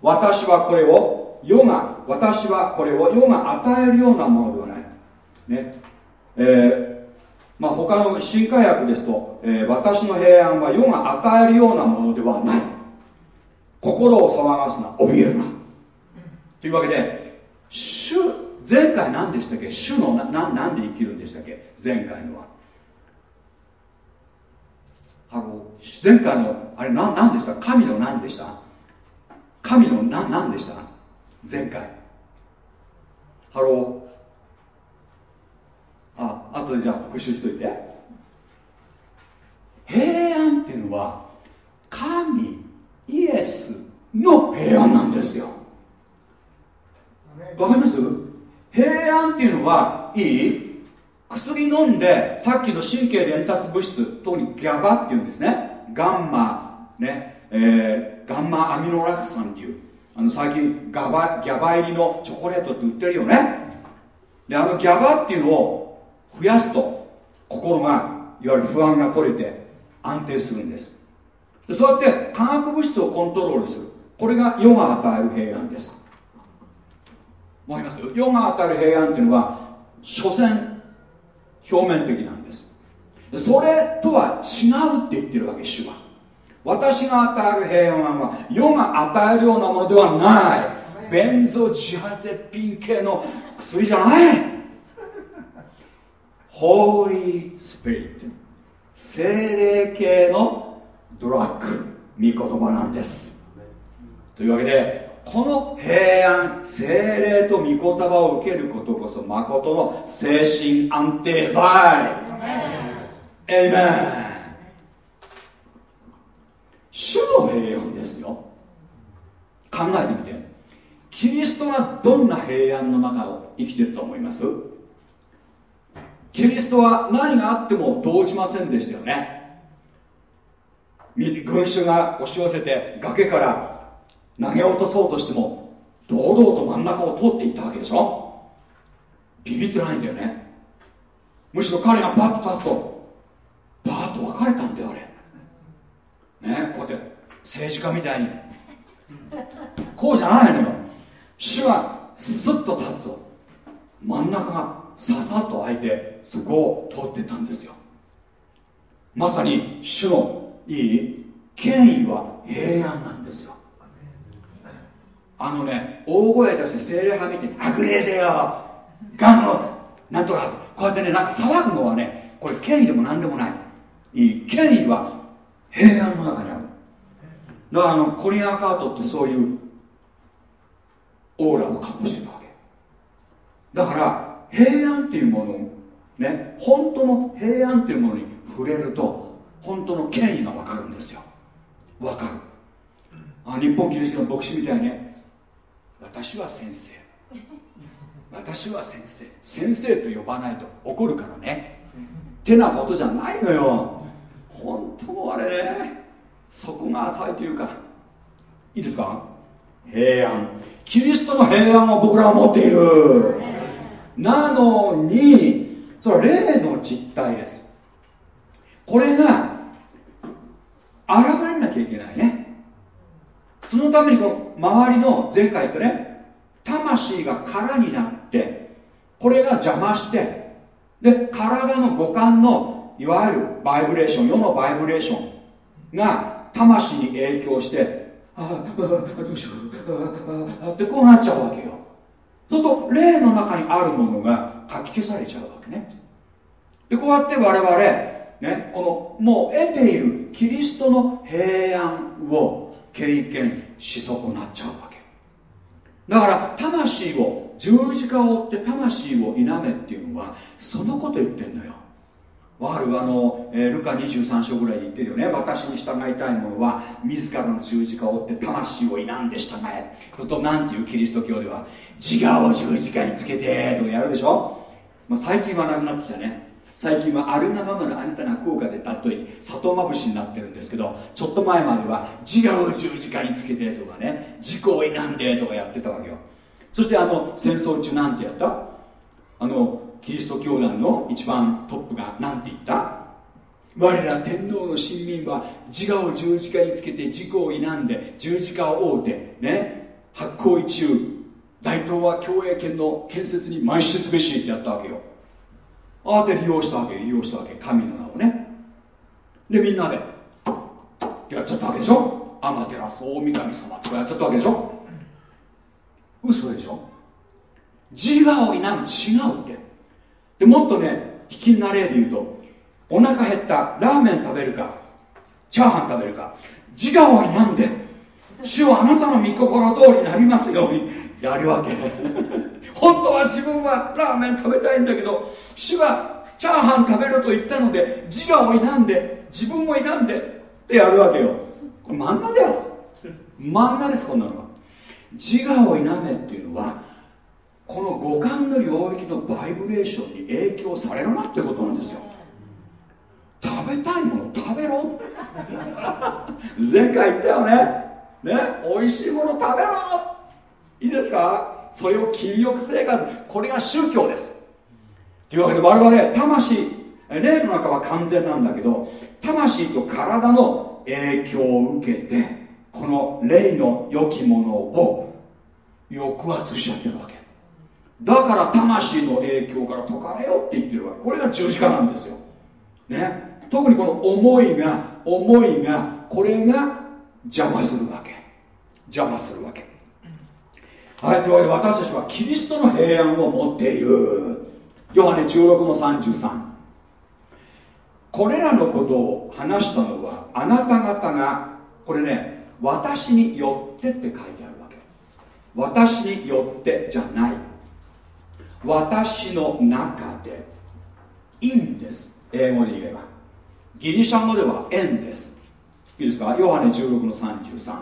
私はこれを世が私はこれを世が与えるようなものではない。ねえー、まあ他の新科学ですと、えー、私の平安は世が与えるようなものではない。心を騒がすな怯えるな。というわけで主前回何でしたっけ？主のなななんで生きるんでしたっけ？前回のは。あの前回のあれな何でした？神の何でした？神の何何でした？前回。ハロー。後でじゃあ復習しといて。平安っていうのは神イエスの平安なんですよ。わかります？平安っていうのはいい？薬飲んでさっきの神経伝達物質特にギャバっていうんですね。ガンマね、えー、ガンマアミノラク酸っていうあの最近ガバギャバ入りのチョコレートって売ってるよね。であのギャバっていうのを増やすと心がいわゆる不安が取れて安定するんです。そうやって化学物質をコントロールする。これが世が与える平安です。わかります？世が与える平安っていうのは所詮表面的なんです。それとは違うって言ってるわけ主は。私が与える平安は世が与えるようなものではない。ベンゾジアゼピン系の薬じゃないホーリースピリット精霊系のドラッグ。御言葉なんです。というわけでこの平安精霊と御言葉を受けることこそ誠の精神安定剤。エイメン主の平安ですよ。考えてみて。キリストがどんな平安の中を生きてると思います？キリストは何があっても動じませんでしたよね。群衆が押し寄せて崖から投げ落とそうとしても堂々と真ん中を通っていったわけでしょ。ビビってないんだよね。むしろ彼がバッと立つとバーッと分かれたんだよあれ。ねこうやって政治家みたいに。こうじゃないのよ。主はスッと立つと真ん中がささっと開いてそこを通ってったんですよ。まさに主のいい権威は平安なんですよ。あのね大声出して精霊派見て「あぐれでよガンのなんとか」こうやってねなんか騒ぐのはねこれ権威でも何でもない。いい権威は平安の中にある。だからあのコリン・アカートってそういうオーラを醸してるわけ。だから平安っていうものをね本当の平安っていうものに触れると本当の権威が分かるんですよ。分かる。あ日本キリストの牧師みたいにね。私は先生。私は先生。先生と呼ばないと怒るからね。てなことじゃないのよ。本当あれね。そこが浅いというか。いいですか？平安。キリストの平安を僕らは持っているなのにそれは霊の実態です。これが現れなきゃいけないね。そのためにこの周りの前回言ったね魂が空になってこれが邪魔してで体の五感のいわゆるバイブレーション世のバイブレーションが魂に影響してああどうしようああってこうなっちゃうわけよそうすると霊の中にあるものがかき消されちゃうわけね。でこうやって我々ねこのもう得ているキリストの平安を経験し損なっちゃうわけ。だから魂を十字架を追って魂を否めっていうのはそのこと言ってんのよ。わかるあの、えー、ルカ23章ぐらいに言ってるよね。私に従いたい者は自らの十字架を追って魂を否んで従え。そうすると何ていうキリスト教では自我を十字架につけてとかやるでしょ、まあ、最近はなくなってきたね。最近はあるがままのあなたが効果で例えて砂糖まぶしになってるんですけどちょっと前までは自我を十字架につけてとかね。自己を否んでとかやってたわけよ。そしてあの戦争中なんてやった？あのキリスト教団の一番トップが何て言った？我ら天皇の臣民は自我を十字架につけて自己を否んで十字架を追うてね発行一遊大東亜共栄圏の建設に邁進すべしってやったわけよ。ああで利用したわけ利用したわけ神の名をね。でみんなでやっちゃったわけでしょ？天照大神様とかやっちゃったわけでしょ？嘘でしょ？自我を否む違うって。でもっとね引きな例で言うとお腹減ったラーメン食べるかチャーハン食べるか自我を否んで主はあなたの御心通りになりますようにやるわけ。本当は自分はラーメン食べたいんだけど主はチャーハン食べると言ったので自我を否んで自分を否んでってやるわけよ。これ漫画だよ。漫画ですこんなのは。自我を否めっていうのはこの五感の領域のバイブレーションに影響されるなってことなんですよ。食べたいもの食べろ。前回言ったよね。ね？美味しいもの食べろ。いいですか？それを禁欲生活。これが宗教です。というわけで我々魂。霊の中は完全なんだけど魂と体の影響を受けてこの霊の良きものを抑圧しちゃってるわけ。だから魂の影響から解かれよって言ってるわけ。これが十字架なんですよ。ね。特にこの思いが思いがこれが邪魔するわけ。邪魔するわけ。はいというわけで私たちはキリストの平安を持っている。ヨハネ16の33これらのことを話したのはあなた方がこれね私によってって書いてあるわけ。私によってじゃない。私の中で。いいんです。英語で言えば。ギリシャ語では縁です。いいですか？ヨハネ16の33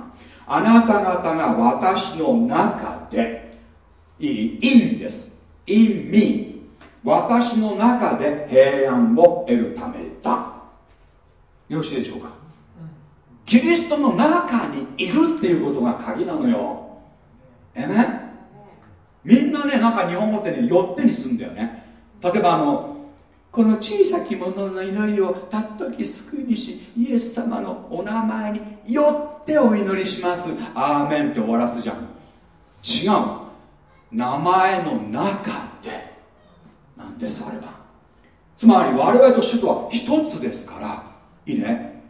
あなた方が私の中で。いい？いいんです。in me 私の中で平安を得るためだ。よろしいでしょうか？キリストの中にいるっていうことが鍵なのよ。えねみんなねなんか日本語ってねよってにすんだよね。例えばあのこの小さき者のの祈りをたっとき救い主イエス様のお名前によってお祈りします。アーメンって終わらすじゃん。違う。名前の中で。なんですあればつまり我々と主とは一つですから。いいね。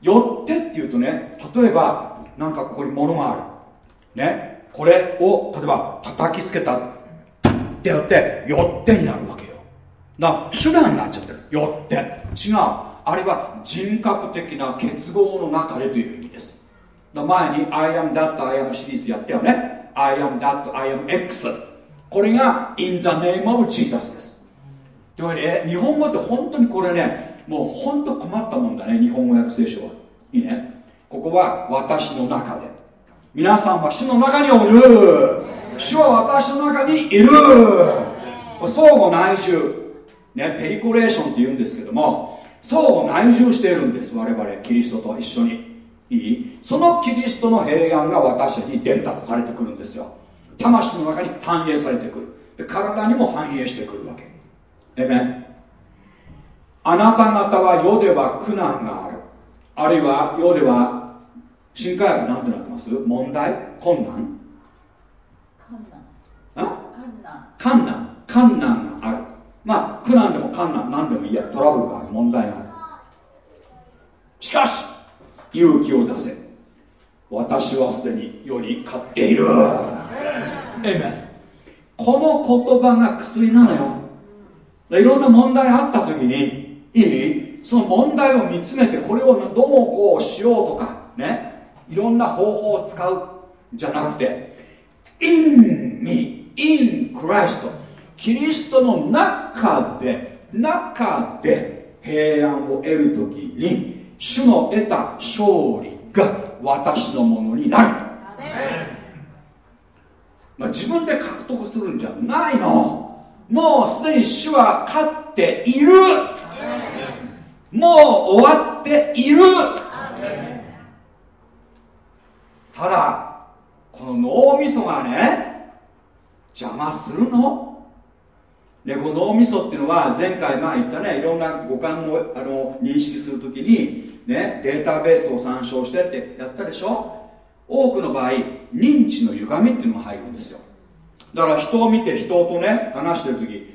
よってっていうとね例えばなんかここに物がある。ね。これを例えば叩きつけた。ってやってよってになるわけよ。だから手段になっちゃってる。よって。違う。あれは人格的な結合の中でという意味です。前に I am that I am シリーズやったよね。I am that I am X これが In the name of Jesus です。というわけで日本語って本当にこれねもう本当困ったもんだね日本語訳聖書は。いいね。ここは私の中で。皆さんは主の中におる。主は私の中にいる。相互内住ねペリコレーションって言うんですけども相互内住しているんです。我々キリストと一緒に。いい？そのキリストの平安が私たちに伝達されてくるんですよ。魂の中に反映されてくる。で体にも反映してくるわけ。えめあなた方は世では苦難がある。あるいは世では新海薬何てなってます？問題？困難？困難。困難。がある。まあ苦難でも困難。何でもいいや。トラブルがある。問題がある。しかし勇気を出せ。私はすでに世に勝っている。この言葉が薬なのよ。いろんな問題があった時にいい？その問題を見つめてこれをどうこうしようとかねいろんな方法を使うじゃなくて in me in Christ キリストの中で中で平安を得る時に主の得た勝利が私のものになる。まあ、自分で獲得するんじゃないの。もうすでに主は勝っている。もう終わっているただこの脳みそがね邪魔するの？でこの脳みそっていうのは前回まあ言ったねいろんな五感をあの認識するときに、ね、データベースを参照してってやったでしょ？多くの場合認知の歪みっていうのが入るんですよ。だから人を見て人とね話してる時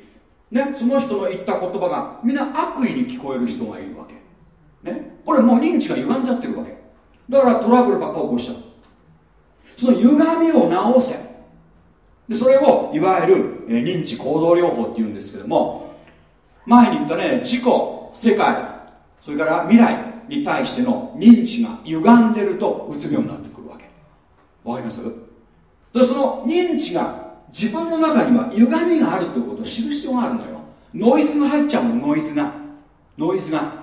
ねその人の言った言葉がみんな悪意に聞こえる人がいるわけ。ね？これもう認知が歪んじゃってるわけ。だからトラブルばっか起こしちゃう。その歪みを直せ。でそれをいわゆる、え認知行動療法っていうんですけども前に言ったね自己世界それから未来に対しての認知が歪んでるとうつ病になってくるわけ。わかります？でその認知が自分の中には歪みがあるということを知る必要があるのよ。ノイズが入っちゃうのノイズが。ノイズが。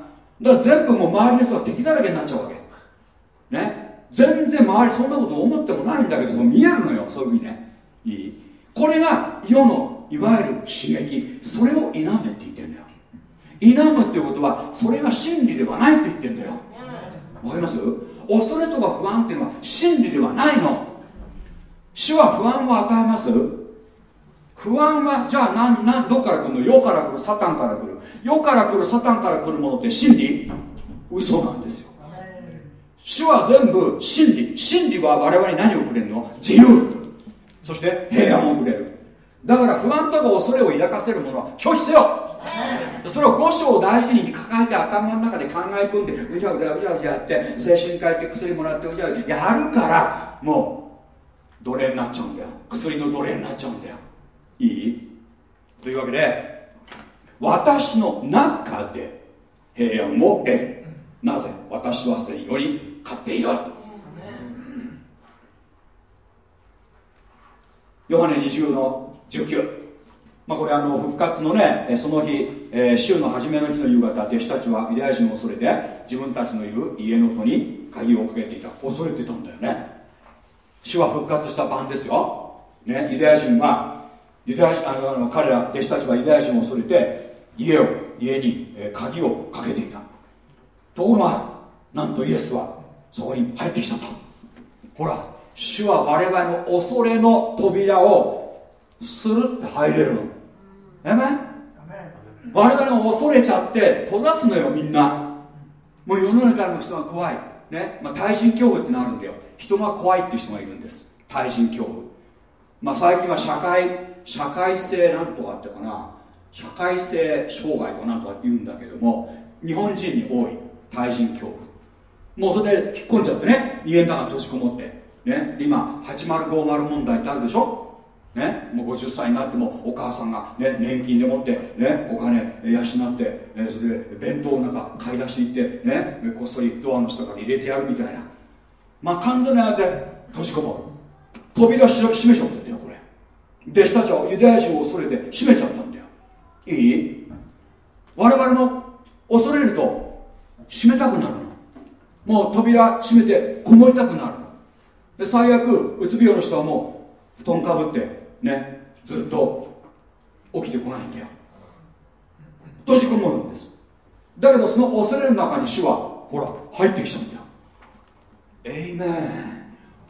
だから全部もう周りの人が敵だらけになっちゃうわけ。ね？全然周りそんなこと思ってもないんだけど見えるのよそういうふうにね。いい。これが世のいわゆる刺激。それを否めって言ってんだよ。否むってことはそれが真理ではないって言ってんだよ。わかります？恐れとか不安っていうのは真理ではないの。主は不安を与えます。不安はじゃあ何何どっから来るの？世から来る。サタンから来る。世から来るサタンから来るものって真理？嘘なんですよ。主は全部真理。真理は我々に何をくれるの？自由。そして平安をくれる。だから不安とか恐れを抱かせるものは拒否せよ。それを五章を大事に抱えて頭の中で考え込んでうじゃうじゃうじゃうじゃやって精神科行って薬もらってうじゃうじゃやるからもう奴隷になっちゃうんだよ。薬の奴隷になっちゃうんだよ。いい？というわけで私の中で平安を得る。なぜ？私はすでにより勝っている。ヨハネ20の19まあ、これあの復活のねその日、えー、週の初めの日の夕方弟子たちはユダヤ人を恐れて自分たちのいる家の戸に鍵をかけていた。恐れてたんだよね。主は復活した晩ですよ、ね、ユダヤ人はユダヤ人あの彼ら弟子たちはユダヤ人を恐れて家を家に、鍵をかけていた。ところがなんとイエスはそこに入ってきちゃった。ほら主は我々の恐れの扉をスルって入れるの。えめ我々も恐れちゃって閉ざすのよみんな。もう世の中の人が怖い。ね、まあ、対人恐怖ってなるんだよ。人が怖いっていう人がいるんです。対人恐怖。まあ最近は社会社会性なんとかってかな。社会性障害とかなんとか言うんだけども日本人に多い。対人恐怖もうそれで引っ込んじゃってね家の中に閉じこもって。ね今8050問題ってあるでしょ？ね、もう50歳になってもお母さんが、ね、年金でもって、ね、お金養って、ね、それで弁当なんか買い出し行って、ね、こっそりドアの下から入れてやるみたいな。まあ完全なやって閉じこもる。扉閉めちゃったんだよこれ。弟子たちはユダヤ人を恐れて閉めちゃったんだよ。いい？我々も恐れると閉めたくなるもう扉閉めてこもりたくなる。で最悪うつ病の人はもう布団かぶってねずっと起きてこないんだよ。閉じこもるんです。だけどその恐れの中に主はほら入ってきちゃうんだよ。えいめん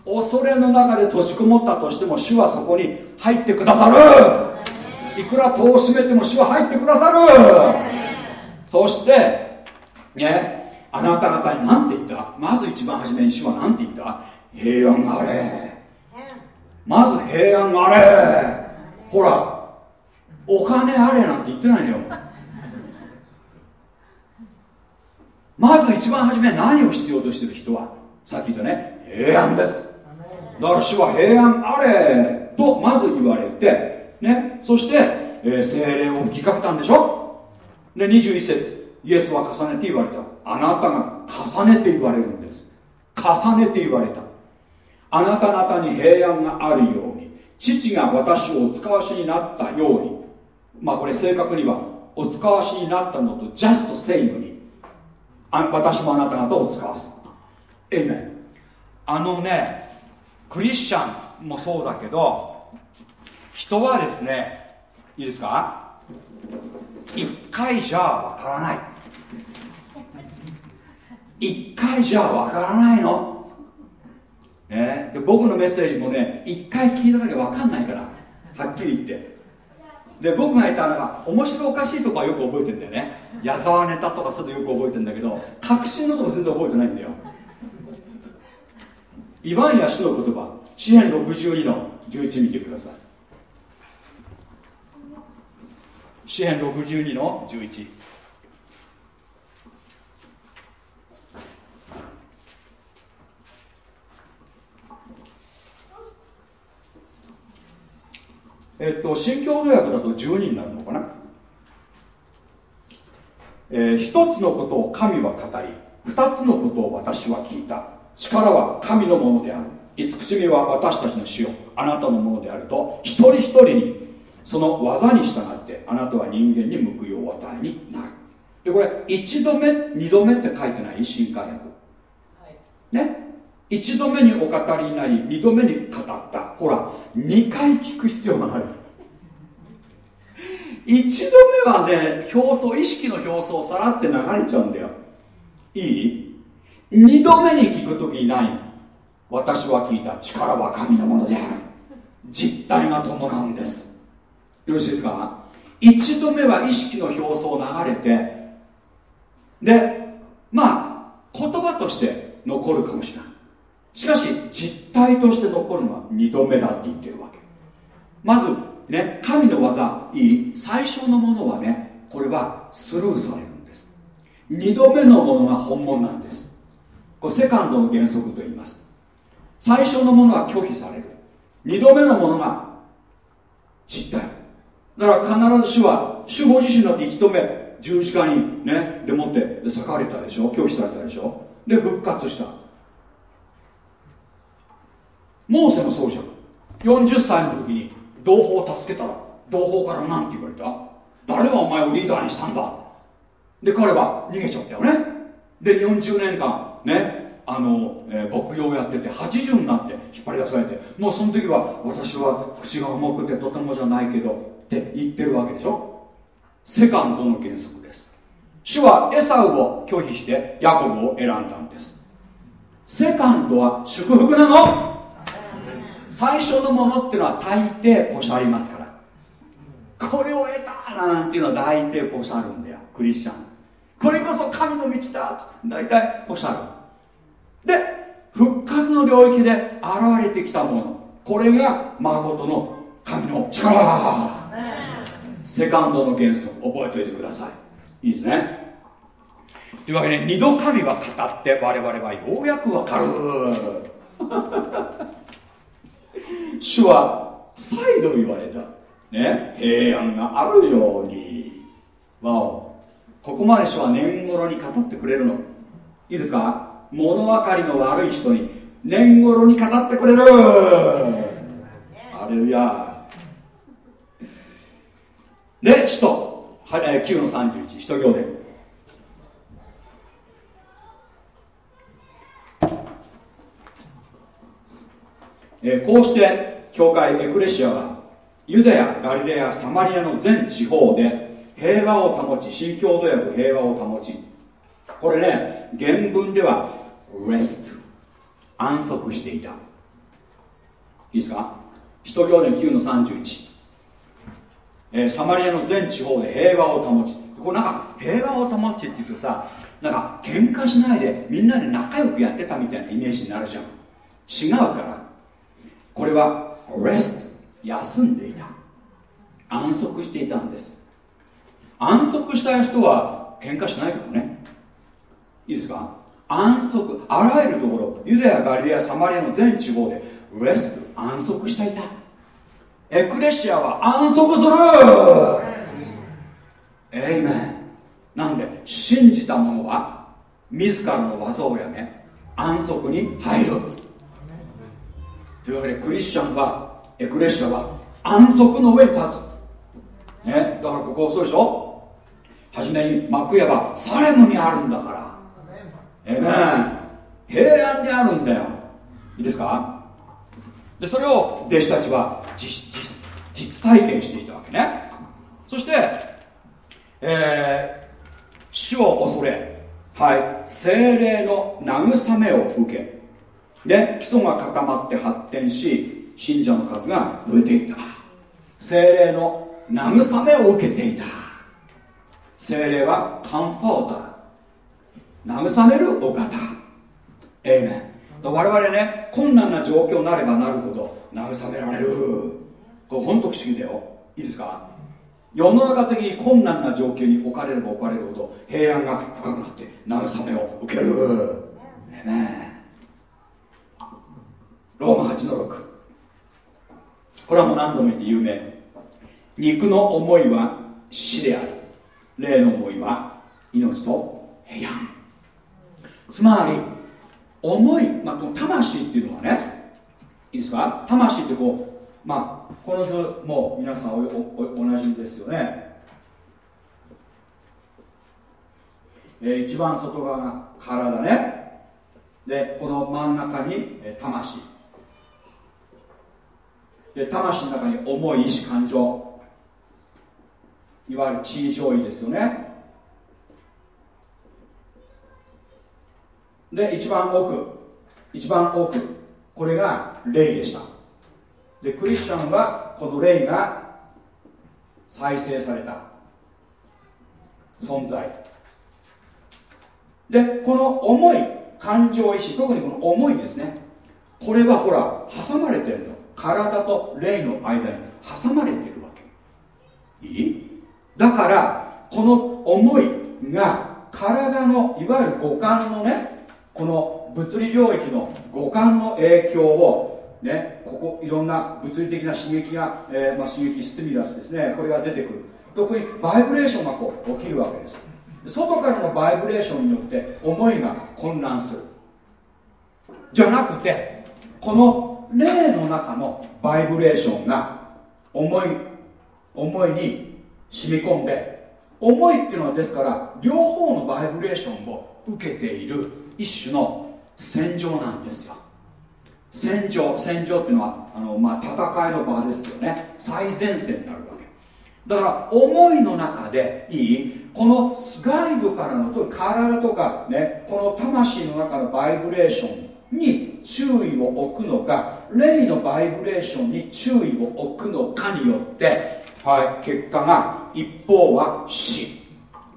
恐れの中で閉じこもったとしても主はそこに入ってくださる。いくら戸を閉めても主は入ってくださる。そしてねあなた方に何て言った？まず一番初めに主は何て言った？平安あれ。まず平安あれ。ほらお金あれなんて言ってないよ。まず一番初め何を必要としてる人は？さっき言ったね平安です。だから主は平安あれとまず言われてねそして、えー、精霊を吹きかけたんでしょ？で21節。イエスは重ねて言われた。あなたが重ねて言われるんです。重ねて言われた。あなた方に平安があるように父が私をお使わしになったようにまあこれ正確にはお使わしになったのとジャストセイムにあ私もあなた方をお使わす。えいめあのねクリスチャンもそうだけど人はですねいいですか？一回じゃわからない。一回じゃわからないの。ね、で僕のメッセージもね一回聞いただけ分かんないからはっきり言って。で僕が言ったのが面白おかしいとこはよく覚えてんだよね。矢沢ネタとかそういうよく覚えてんだけど確信のとこ全然覚えてないんだよ。イワンや主の言葉。詩篇62の11見てください。詩篇62の11えっと新共同訳だと12になるのかな、えー、一つのことを神は語り二つのことを私は聞いた。力は神のものである。慈しみは私たちの主よ。あなたのものであると一人一人にその技に従ってあなたは人間に報いをお与えになる。でこれ一度目二度目って書いてない？新海訳、はい、ね？一度目にお語りになり二度目に語った。ほら二回聞く必要がある。一度目はね表層意識の表層さらって流れちゃうんだよ。いい？二度目に聞く時に何私は聞いた力は神のものである。実体が伴うんです。よろしいですか？一度目は意識の表層流れてでまあ言葉として残るかもしれない。しかし実体として残るのは二度目だって言ってるわけ。まずね神の技いい最初のものはねこれはスルーされるんです。二度目のものが本物なんです。これセカンドの原則と言います。最初のものは拒否される。二度目のものが実体だから必ず主は主ご自身だって一度目十字架にねでもって裂かれたでしょ拒否されたでしょ。で復活した。モーセもそうじゃん40歳の時に同胞を助けたら同胞から何て言われた？誰がお前をリーダーにしたんだ？で彼は逃げちゃったよね。で40年間ねあの、えー、牧羊やってて80になって引っ張り出されてもうその時は私は口が重くてとてもじゃないけどって言ってるわけでしょ？セカンドの原則です。主はエサウを拒否してヤコブを選んだんです。セカンドは祝福なの。最初のものっていうのは大抵ポシャりますから。これを得たなんていうのは大抵ポシャるんだよ。クリスチャン。これこそ神の道だと。大体ポシャる。で復活の領域で現れてきたもの。これが誠の神の力。セカンドの原則覚えておいてください。いいですね。というわけで二度神は語って我々はようやくわかる。主は再度言われた、ね、平安があるように。わお。ここまで主は年頃に語ってくれるの。いいですか？物分かりの悪い人に年頃に語ってくれる。あれルヤ。で使徒。9の31使徒行伝。え、こうして教会エクレシアはユダヤガリレアサマリアの全地方で平和を保ち新共同訳平和を保ち。これね原文では rest 安息していた。いいですか？使徒行伝9の31、えー、サマリアの全地方で平和を保ち。これなんか平和を保ちって言うとさなんか喧嘩しないでみんなで仲良くやってたみたいなイメージになるじゃん。違うから。これは rest 休んでいた。安息していたんです。安息したい人は喧嘩しないけどね。いいですか？安息あらゆるところユダヤガリレアサマリアの全地方でレスト安息していた。エクレシアは安息する。エイメン。なんで信じた者は自らの技をやめ安息に入る。というわけでクリスチャンはエクレシアは安息の上に立つ。ね？だからここそうでしょ？初めに幕屋はサレムにあるんだから。えめ平安にあるんだよ。いいですか？でそれを弟子たちは実体験していたわけね。そしてえー、主を恐れはい精霊の慰めを受けで基礎が固まって発展し信者の数が増えていった。精霊の慰めを受けていた。精霊はカンフォーター。慰めるお方。エイメン我々ね困難な状況になればなるほど慰められる。これ本当不思議だよ。いいですか？世の中的に困難な状況に置かれれば置かれるほど平安が深くなって慰めを受ける。エイメンローマ8の6これはもう何度も言って有名。肉の思いは死であり霊の思いは命と平安。つまり思い、まあ、魂っていうのはねいいですか？魂ってこうまあこの図もう皆さんおおお同じですよね。えー、一番外側が体ね。でこの真ん中に、魂。で魂の中に重い意志感情。いわゆる地位上位ですよね。で一番奥。一番奥。これが霊でした。でクリスチャンはこの霊が再生された。存在。でこの重い感情意志特にこの重いですね。これはほら挟まれてるの。体と霊の間に挟まれてるわけ。いい？だからこの思いが体のいわゆる五感のねこの物理領域の五感の影響をねここいろんな物理的な刺激が、えー、まあ、刺激ステミラスですねこれが出てくる。特にバイブレーションがこう起きるわけです。外からのバイブレーションによって思いが混乱する。じゃなくてこの霊の中のバイブレーションが思い思いに染み込んで思いっていうのはですから両方のバイブレーションを受けている一種の戦場なんですよ。戦場戦場っていうのはあの、まあ、戦いの場ですよね。最前線になるわけ。だから思いの中でいいこの外部からの体とかねこの魂の中のバイブレーションに注意を置くのか霊のバイブレーションに注意を置くのかによってはい結果が一方は死。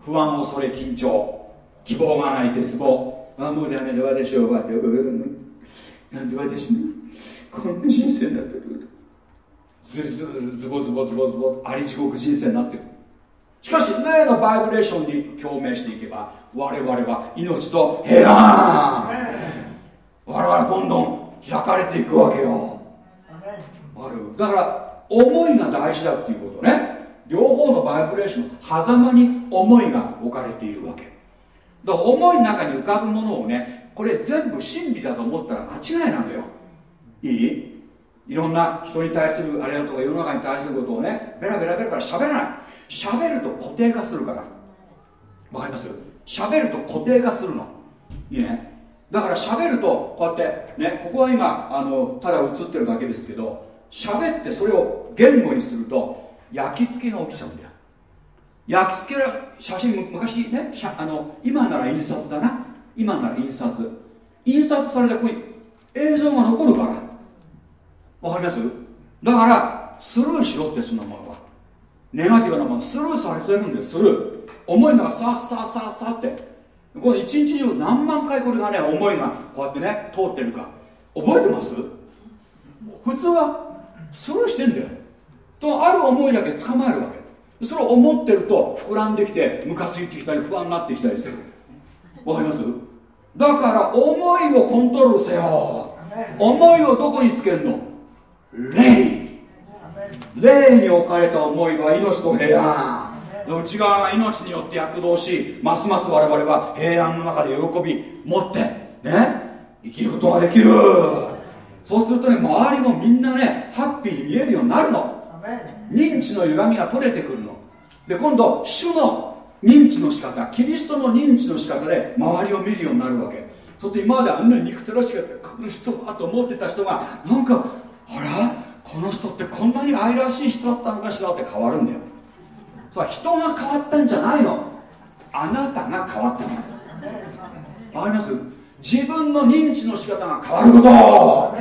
不安恐れ緊張希望がない絶望。あもうダメだ私は終わってなんで私に？こんな人生になってる。ずるずるズボズボズボズボあり地獄人生になってる。しかし霊のバイブレーションに共鳴していけば我々は命と平安。我々どんどん開かれていくわけよ。ある。だから思いが大事だっていうことね。両方のバイブレーションの狭間に思いが置かれているわけ。だから思いの中に浮かぶものをねこれ全部真理だと思ったら間違いなのよ。いい？いろんな人に対するあれだとか世の中に対することをねベラベラベラベラ喋らない。喋ると固定化するから。わかります？喋ると固定化するの。いいね？だから喋るとこうやってねここは今あのただ映ってるだけですけど喋ってそれを言語にすると焼き付けが起きちゃうんだよ。焼き付ける写真昔ねあの今なら印刷だな。今なら印刷。印刷されたここに映像が残るから。わかります？だからスルーしろってそんなものは。ネガティブなもの。スルーされてるんです。スルー。思いのがさっさっさっさって。この一日中何万回これがね思いがこうやってね通ってるか。覚えてます？普通はスルーしてんだよ。とある思いだけ捕まえるわけ。それを思ってると膨らんできてムカついてきたり不安になってきたりする。わかります？だから思いをコントロールせよ。思いをどこにつけるの？霊。霊に置かれた思いは命と平安。内側が命によって躍動しますます我々は平安の中で喜び持ってね生きることができる。そうするとね周りもみんなねハッピーに見えるようになるの。認知の歪みが取れてくるの。で今度主の認知の仕方キリストの認知の仕方で周りを見るようになるわけ。そうすると今まであんなに憎たらしかったこの人はと思ってた人がなんかあらこの人ってこんなに愛らしい人だったのかしらって変わるんだよは人が変わったんじゃないの。あなたが変わったの。わかります？自分の認知の仕方が変わること。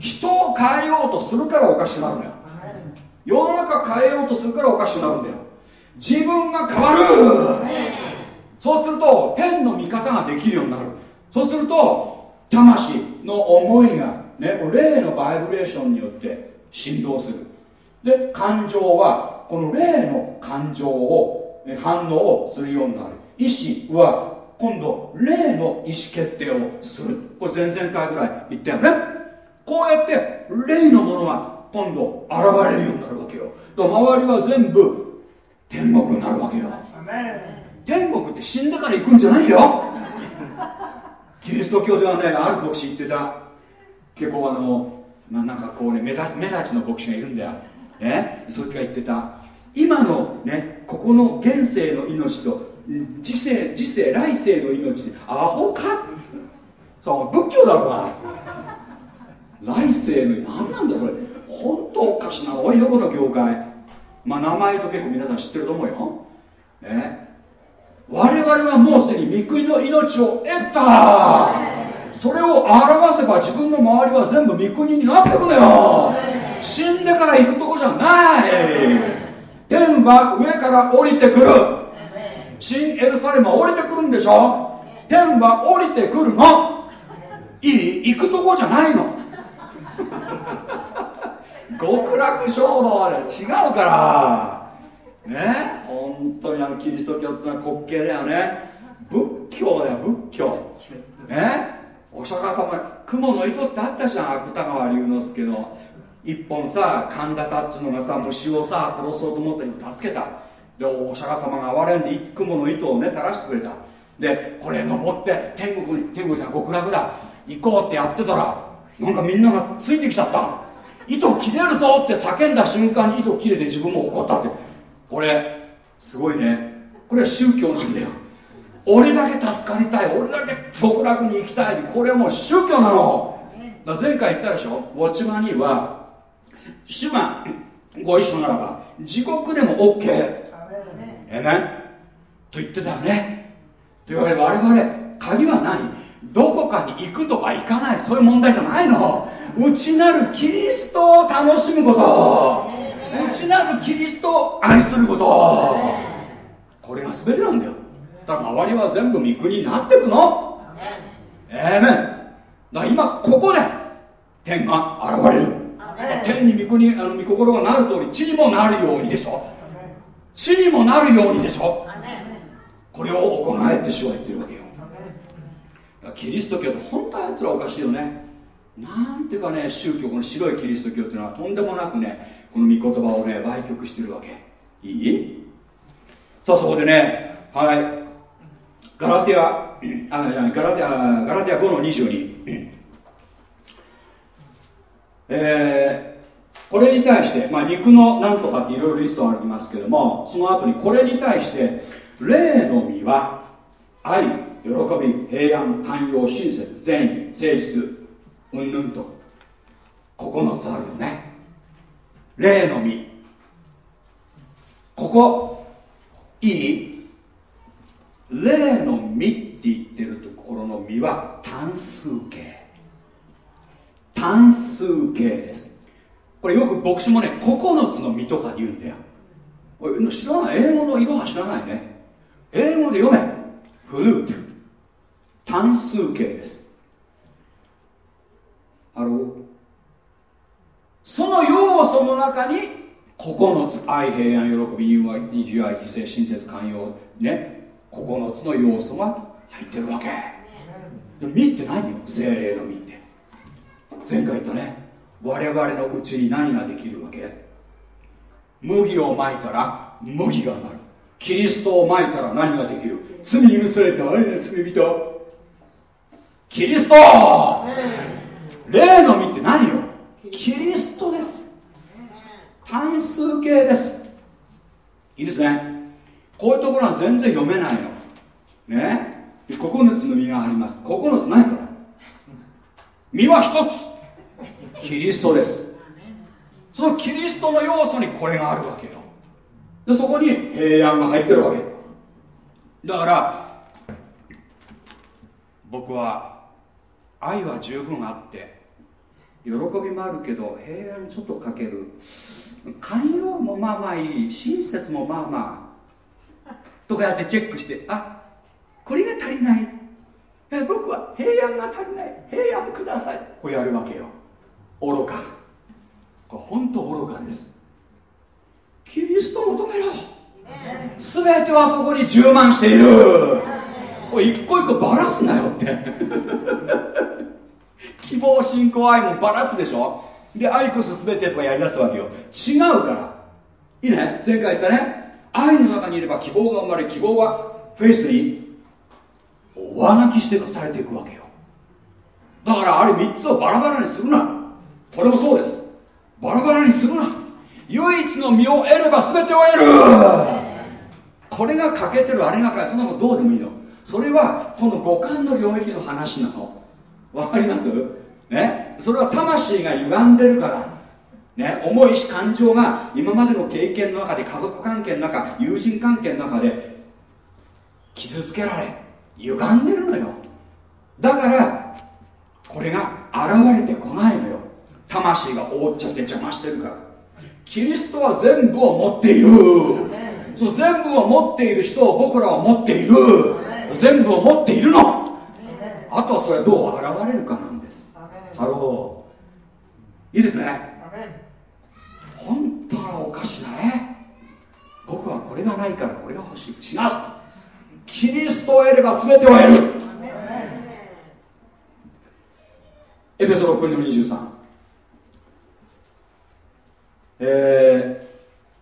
人を変えようとするからおかしくなるんだよ。世の中変えようとするからおかしくなるんだよ。自分が変わる。そうすると天の味方ができるようになる。そうすると魂の思いがね霊のバイブレーションによって振動する。で感情はこの霊の感情を反応をするようになる。意志は今度霊の意思決定をする。これ前々回ぐらい言ったよね。こうやって霊のものが今度現れるようになるわけよ。周りは全部天国になるわけよ。天国って死んでから行くんじゃないよ。キリスト教ではねある牧師言ってた。結構あの、まあ、なんかこうね目立目立ちの牧師がいるんだよ、ね、そいつが言ってた。今のねここの現世の命と次世次世来世の命アホか？そう仏教だろうな来世の何なんだそれ。本当おかしな多いよこの業界。まあ名前と結構皆さん知ってると思うよ。ね。我々はもうすでに御国の命を得た。それを表せば自分の周りは全部御国になってくのよ。死んでから行くとこじゃない。天は上から降りてくる。新エルサレムは降りてくるんでしょ。天は降りてくるの。いい行くとこじゃないの。極楽浄土は違うから。ね？本当にあのキリスト教ってのは滑稽だよね。仏教だよ仏教。ね？お釈迦様雲の糸ってあったじゃん芥川龍之介の。一本さ神田タッチのがさ虫をさ殺そうと思ったけど助けた。でお釈迦様が哀れんで雲の糸をね垂らしてくれた。でこれ登って天国に天国じゃ極楽だ。行こうってやってたらなんかみんながついてきちゃった。糸切れるぞって叫んだ瞬間に糸切れて自分も怒ったって。これすごいね。これは宗教なんだよ。俺だけ助かりたい。俺だけ極楽に行きたい。これはもう宗教なの。前回言ったでしょ？ウォッチマンには主がご一緒ならば地獄でも OK ええね？と言ってたよね。というわけで我々鍵は何？どこかに行くとか行かない？そういう問題じゃないの。内なるキリストを楽しむこと。内なるキリストを愛すること。これが全てなんだよ。だから周りは全部御国になってくの。ええね？だから今ここで天が現れる天に御国あの御心がなる通り地にもなるようにでしょ？地にもなるようにでしょ？これを行えって主は言ってるわけよ。キリスト教って本当はやつらおかしいよね。なんていうかね宗教この白いキリスト教っていうのはとんでもなくねこの御言葉をね売曲してるわけ。いい？さあそこでねはい。ガラティアあガラティアガラティア5の22えー、これに対して、まあ、肉のなんとかっていろいろリストありますけどもその後にこれに対して霊の実は愛喜び平安寛容親切善意誠実うんぬんと9つあるよね。霊の実。ここいい？霊の実って言ってるところの実は単数形。単数形です。これよく牧師もね9つの実とか言うんだよ。知らない？英語の色は知らないね。英語で読め。フルート単数形です。あのその要素の中に9つ愛平安喜び友愛二重愛自制親切寛容ね。9つの要素が入ってるわけ。で実って何よ。精霊の実。前回言ったね。我々のうちに何ができるわけ？麦をまいたら麦がなる。キリストをまいたら何ができる？罪許された愛な罪人。キリスト！霊の実って何よ？キリストです。単数形です。いいですね。こういうところは全然読めないの。ね？9つの実があります。9つないから。実は1つ。キリストです。そのキリストの要素にこれがあるわけよ。でそこに平安が入ってるわけ。だから僕は愛は十分あって喜びもあるけど平安ちょっとかける。寛容もまあまあいい親切もまあまあとかやってチェックしてあこれが足りない。僕は平安が足りない。平安ください。こうやるわけよ。愚か。これ本当愚かです。キリスト求めろ。全てはそこに充満している。これ一個一個バラすなよって。希望信仰愛もバラすでしょ。で愛こそ全てとかやりだすわけよ。違うから。いいね？前回言ったね。愛の中にいれば希望が生まれ希望はフェイスに上書きしてされていくわけよ。だからあれ3つをバラバラにするな。これもそうです。バラバラにするな。唯一の身を得れば全てを得る。これが欠けてるあれがかそんなことどうでもいいの。それはこの五感の領域の話なの。わかります？ね？それは魂が歪んでるから。ね？重いし感情が今までの経験の中で家族関係の中友人関係の中で傷つけられ歪んでるのよ。だからこれが現れてこないのよ。魂が覆っちゃって邪魔してるから。キリストは全部を持っている。その全部を持っている人を僕らは持っている。全部を持っているの。あとはそれはどう現れるかなんです。ハロー。いいですね。本当はおかしなね僕はこれがないからこれが欲しい。違う。キリストを得れば全てを得る。エペソ6の23え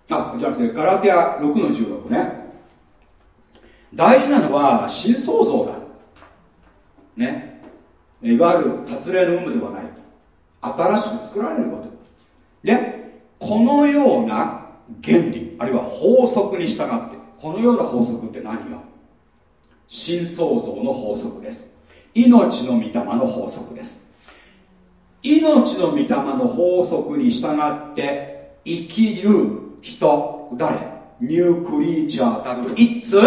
ー、あじゃなくてガラテア6の16ね。大事なのは新創造だ。ね。いわゆる割礼の有無ではない。新しく作られること。でこのような原理あるいは法則に従ってこのような法則って何よ？新創造の法則です。命の御霊の法則です。命の御霊の法則に従って生きる人誰？ニュークリーチャーたるいつ？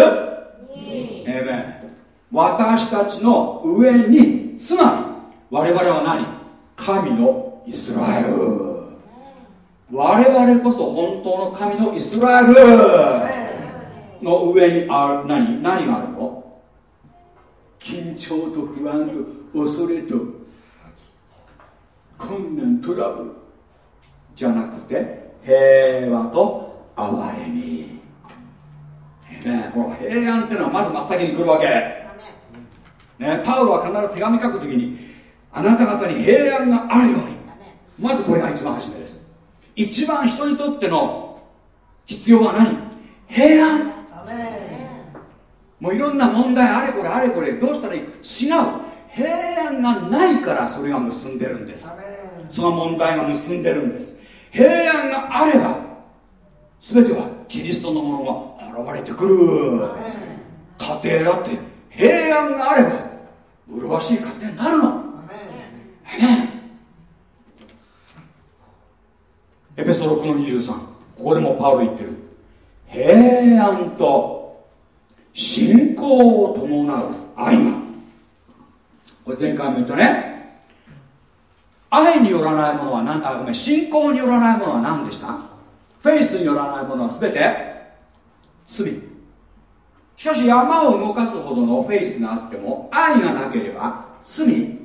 えめ私たちの上につまり我々は何？神のイスラエル。我々こそ本当の神のイスラエル。の上にある何？何があるの？緊張と不安と恐れと困難トラブル。じゃなくて平和と哀れみね、この平安っていうのはまず真っ先に来るわけ、ね、パウロは必ず手紙書くときにあなた方に平安があるように。まずこれが一番初めです。一番人にとっての必要は何？平安。もういろんな問題あれこれあれこれどうしたらいい？か違う。平安がないからそれが結んでるんです。その問題が結んでるんです平安があれば全てはキリストのものが現れてくる。家庭だって平安があれば麗しい家庭になるの。エペソ6の23ここでもパウロ言ってる。平安と信仰を伴う愛がこれ前回も言ったね。愛によらないものは何あごめん信仰によらないものは何でした？フェイスによらないものは全て？罪。しかし山を動かすほどのフェイスがあっても愛がなければ罪。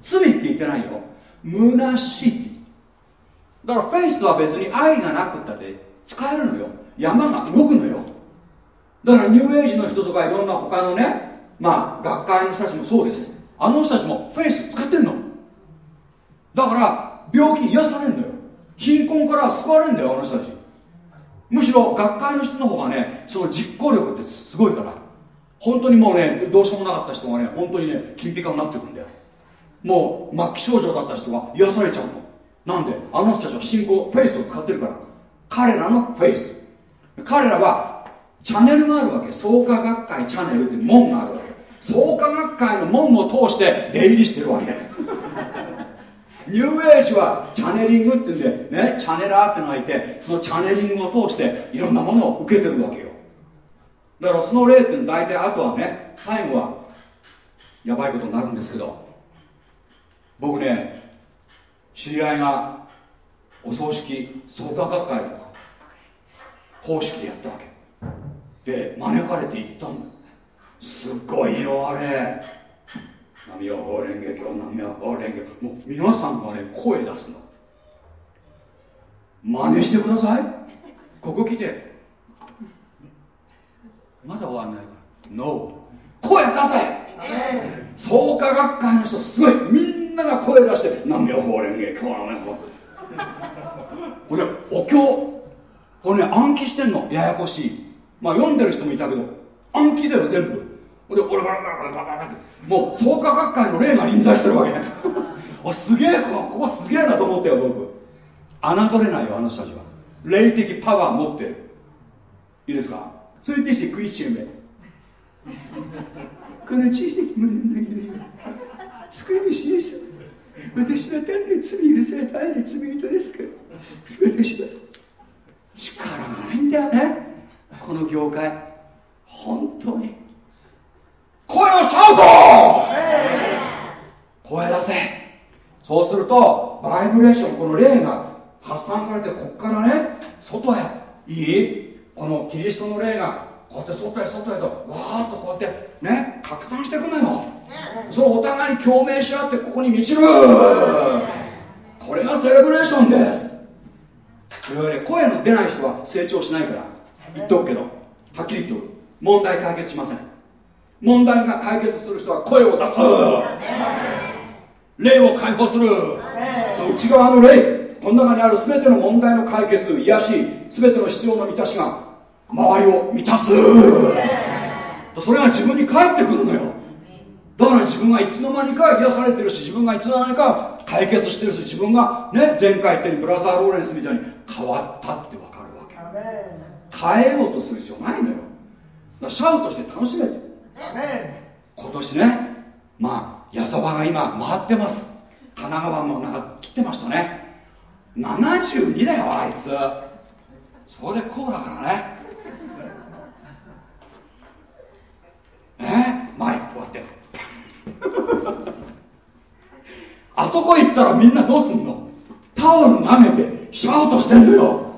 罪って言ってないよ。虚しい。だからフェイスは別に愛がなくったって使えるのよ。山が動くのよ。だからニューエイジの人とかいろんな他のねまあ学会の人たちもそうです。あの人たちもフェイス使ってんの。だから病気癒されるのよ。貧困から救われるんだよあの人たち。むしろ学会の人の方がねその実行力ってすごいから。本当にもうねどうしようもなかった人がね本当にね金ピカになってくるんだよ。もう末期症状だった人が癒されちゃうの。なんであの人たちは信仰フェイスを使ってるから。彼らのフェイス。彼らはチャンネルがあるわけ。創価学会チャンネルって門があるわけ。創価学会の門を通して出入りしてるわけ。ニューエイジはチャネリングって言うんでねチャネラーってのがいてそのチャネリングを通していろんなものを受けてるわけよ。だからその例っていうのは大体あとはね最後はやばいことになるんですけど僕ね知り合いがお葬式創価学会方式でやったわけ。で招かれて行ったんだすごいよあれ。南無法蓮華経南無法蓮華もう皆さんがね声出すの。真似してください。ここ来て。まだ終わんないから。NO 声出せ。創価学会の人すごい。みんなが声出して南無法蓮華経南無法ほんでお経。これね暗記してんの。ややこしい。まあ読んでる人もいたけど暗記だよ全部。で俺バラバラバラバラバラってもう創価学会の霊が臨在してるわけあすげえここはすげえなと思ったよ僕侮れないよあの人たちは霊的パワー持ってるいいですかそれでして食いしんべこの小さき者の祈りは救い主です私は単に罪許された愛の罪人ですから私は力がないんだよねこの業界本当に声をシャウト！声出せ！そうするとバイブレーションこの霊が発散されてこっからね外へいい？このキリストの霊がこうやって外へ外へとわーっとこうやってね拡散していくのよ。それをお互いに共鳴し合ってここに満ちる。これがセレブレーションです。いわゆる声の出ない人は成長しないから。言っとくけどはっきり言っとく。問題解決しません。問題が解決する人は声を出す。霊を解放する。内側の霊この中にある全ての問題の解決癒し全ての必要の満たしが周りを満たす。それが自分に返ってくるのよ。だから自分がいつの間にか癒されてるし自分がいつの間にか解決してるし自分がね前回言ったようにブラザー・ローレンスみたいに変わったって分かるわけ。変えようとする必要ないのよ。シャウトして楽しめて今年ねまあ矢沢が今回ってます。神奈川もなんか来てましたね。72だよあいつ。それでこうだからね。え？マイクこうやって。あそこ行ったらみんなどうすんの？タオル投げてシャウトしてんのよ。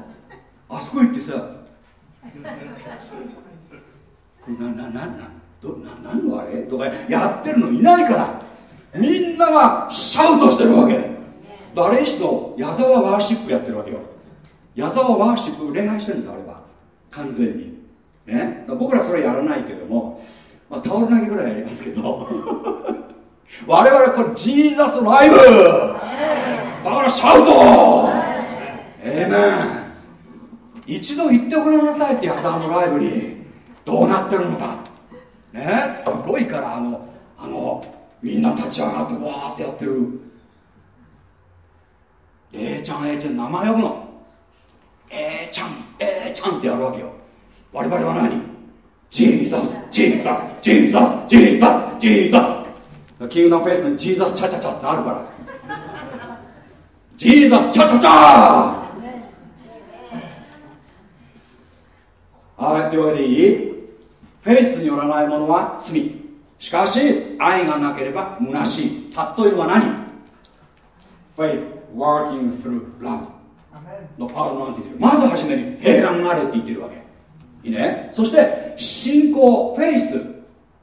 あそこ行ってさ。ななななど何のあれ？とかやってるのいないから。みんながシャウトしてるわけ。誰しの矢沢ワーシップやってるわけよ。矢沢ワーシップ礼拝してるんですあれは。完全に。ね。僕らそれやらないけども、まあ、タオル投げぐらいやりますけど。我々これジーザスライブ。だからシャウト。ええメン。一度行ってごらんなさいって矢沢のライブに。どうなってるのか。ねすごいからあのあのみんな立ち上がってわーってやってる。A ちゃん A ちゃん名前呼ぶの。A ちゃん A ちゃんってやるわけよ。我々は何？ジーザスジーザスジーザスジーザスジーザス。 Kingdom Faith にジーザスチャチャチャってあるから。ジーザスチャチャチャはいというわけでいいフェイスによらないものは罪。しかし愛がなければ虚しい。例えば何？Faith working through love. のパワーなんて言ってるまずはじめに平安があれって言ってるわけ。いいね？そして信仰フェイス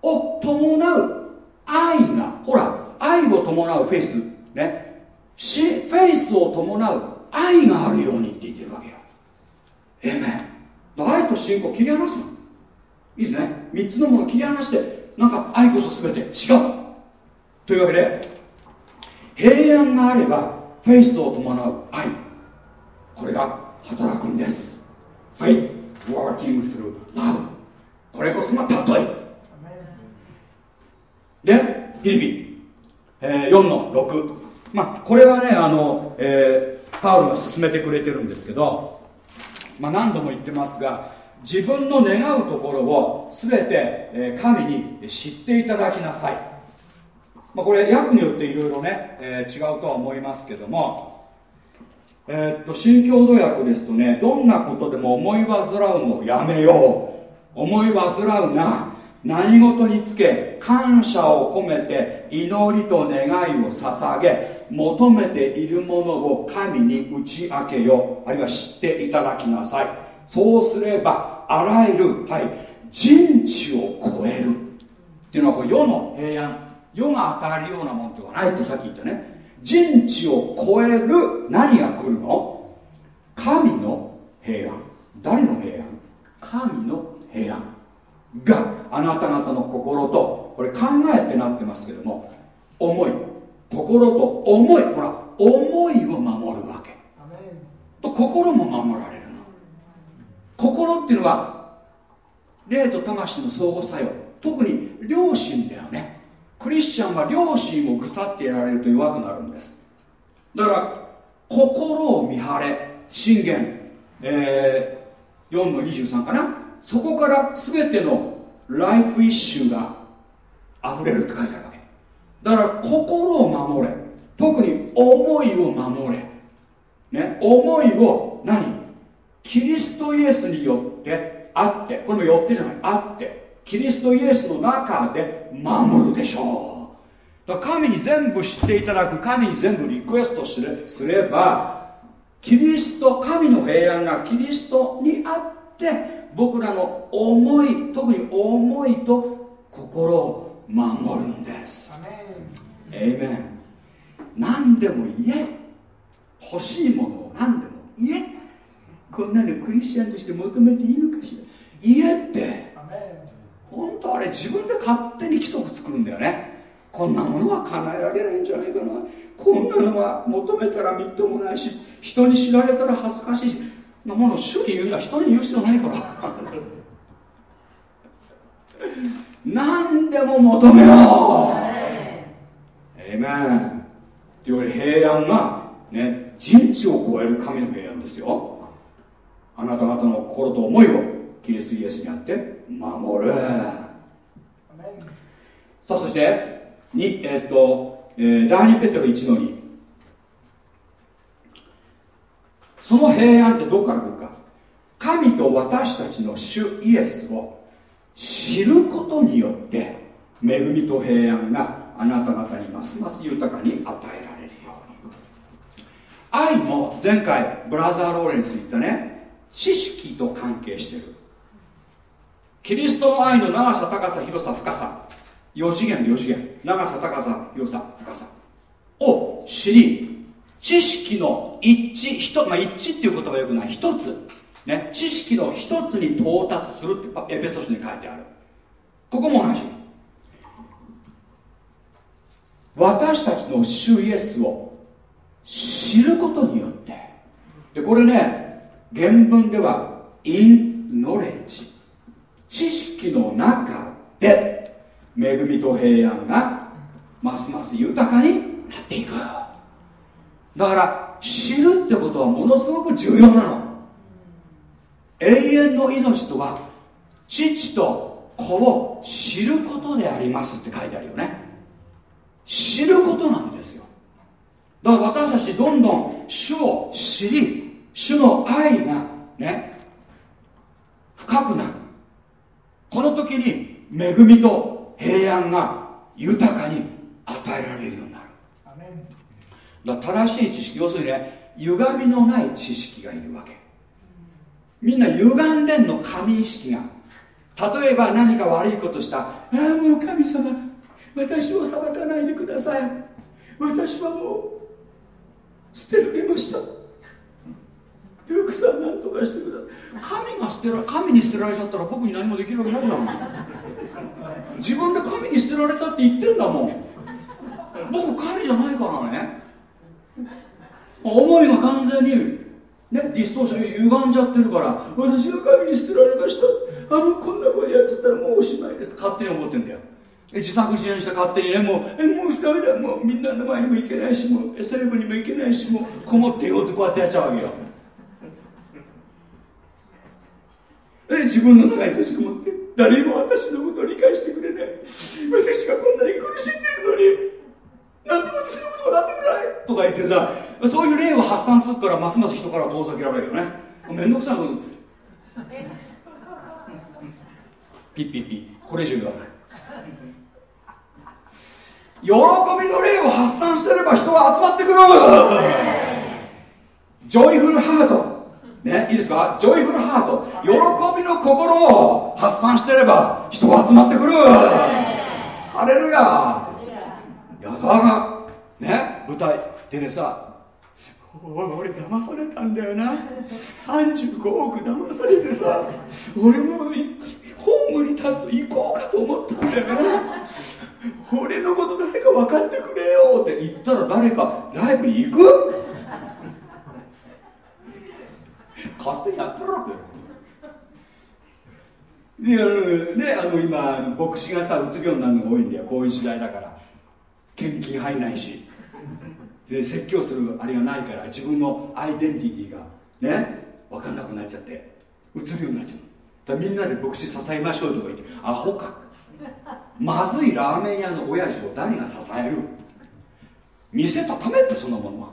を伴う愛が。ほら愛を伴うフェイスね。しフェイスを伴う愛があるようにって言ってるわけよ。ええね愛と信仰切り離すのいいですね。3つのものを切り離してなんか愛こそ全て違う。というわけで平安があればフェイスを伴う愛。これが働くんです。Faith working through love これこそが例えでフィリピン、えー、4の6まあこれはねあの、えー、パウロが進めてくれてるんですけど、まあ、何度も言ってますが自分の願うところを全て、神に知っていただきなさい、まあ、これ訳によっていろいろね、えー、違うとは思いますけども。えー、っと新共同訳ですとねどんなことでも思い煩うのをやめよう。思い煩うな。何事につけ感謝を込めて祈りと願いを捧げ求めているものを神に打ち明けよあるいは知っていただきなさい。そうすればあらゆる、はい、人知を超える。っていうのはこれ世の平安世が与えるようなものではないってさっき言ったね。人知を超える何が来るの？神の平安。誰の平安？神の平安。があなた方の心とこれ考えってなってますけども思い。心と思い。ほら思いを守るわけ。と心も守られる。の心っていうのは霊と魂の相互作用。特に良心だよね。クリスチャンは良心を腐ってやられると弱くなるんです。だから心を見張れ。信玄、えー、4の23かな。そこから全てのライフイッシュが溢れるって書いてあるわけ。だから心を守れ。特に思いを守れ。ね思いを何？キリストイエスによってあってこれもよってじゃないあってキリストイエスの中で守るでしょう。だ神に全部知っていただく神に全部リクエストすればキリスト神の平安がキリストにあって僕らの思い特に思いと心を守るんです。エイメン。何でも言え。欲しいものを何でも言えこんなのクリスチャンとして求めていいのかしら？言えって。本当あれ自分で勝手に規則作るんだよね。こんなものは叶えられないんじゃないかな。こんなのは求めたらみっともないし人に知られたら恥ずかしいしなもの主に言うな。人に言う必要ないから。何でも求めよう。えめんというわけで平安がね人知を超える神の平安ですよ。あなた方の心と思いをキリストイエスにあって守る。さあそしてにえー、っと、えー、第2ペテロ1の2その平安ってどこから来るか。神と私たちの主イエスを知ることによって恵みと平安があなた方にますます豊かに与えられるように。愛も前回ブラザー・ローレンス言ったね。知識と関係してる。キリストの愛の長さ高さ広さ深さ。4次元4次元。長さ高さ広さ深さ。を知り知識の一致一、まあ、一致っていう言葉はよくない。一つ、ね、知識の一つに到達するってエペソスに書いてある。ここも同じ。私たちの主イエスを知ることによって。でこれね原文では in knowledge 知識の中で恵みと平安がますます豊かになっていく。だから知るってことはものすごく重要なの。永遠の命とは父と子を知ることでありますって書いてあるよね。知ることなんですよ。だから私たちどんどん主を知り主の愛がね深くなる。この時に恵みと平安が豊かに与えられるようになる。だ正しい知識要するにね歪みのない知識がいるわけ。みんな歪んでんの神意識が。例えば何か悪いことした。ああもう神様私を裁かないでください。私はもう捨てられましたルークさん何とかしてください。神が捨てら神に捨てられちゃったら僕に何もできるわけないんだもん。自分で神に捨てられたって言ってんだもん。僕神じゃないからね。思いが完全に、ね、ディストーション歪んじゃってるから。私が神に捨てられました。あのこんなことやっちゃったらもうおしまいです。勝手に思ってんだよ。自作自演して勝手に。ねもうえもうダメだ。もうみんなの前にも行けないしもうセレブにも行けないしもうこもってようってこうやってやっちゃうわけよ。自分の中に閉じこもって誰も私のことを理解してくれない。私がこんなに苦しんでるのになんで私のこと分かってくれない？とか言ってさそういう例を発散するからますます人から遠ざけられるよね。めんどくさいピッピッピこれ以上言わない。喜びの霊を発散してれば人は集まってくる。 joyful heart ね、いいですか？ joyful heart 喜びの心を発散してれば人が集まってくる。ハレルヤ。矢沢がね舞台出てさ俺騙されたんだよな。35億騙されてさ俺もホームに立つと行こうかと思ったんだよな。俺のこと誰か分かってくれよって言ったら誰かライブに行く。勝手にやってろって。でねあの今牧師がさうつ病になるのが多いんだよ。こういう時代だから。献金入んないし。で説教するあれがないから自分のアイデンティティがね分かんなくなっちゃってうつ病になっちゃうだみんなで牧師支えましょうとか言ってアホか。まずいラーメン屋の親父を誰が支える？店ためってそんなものは。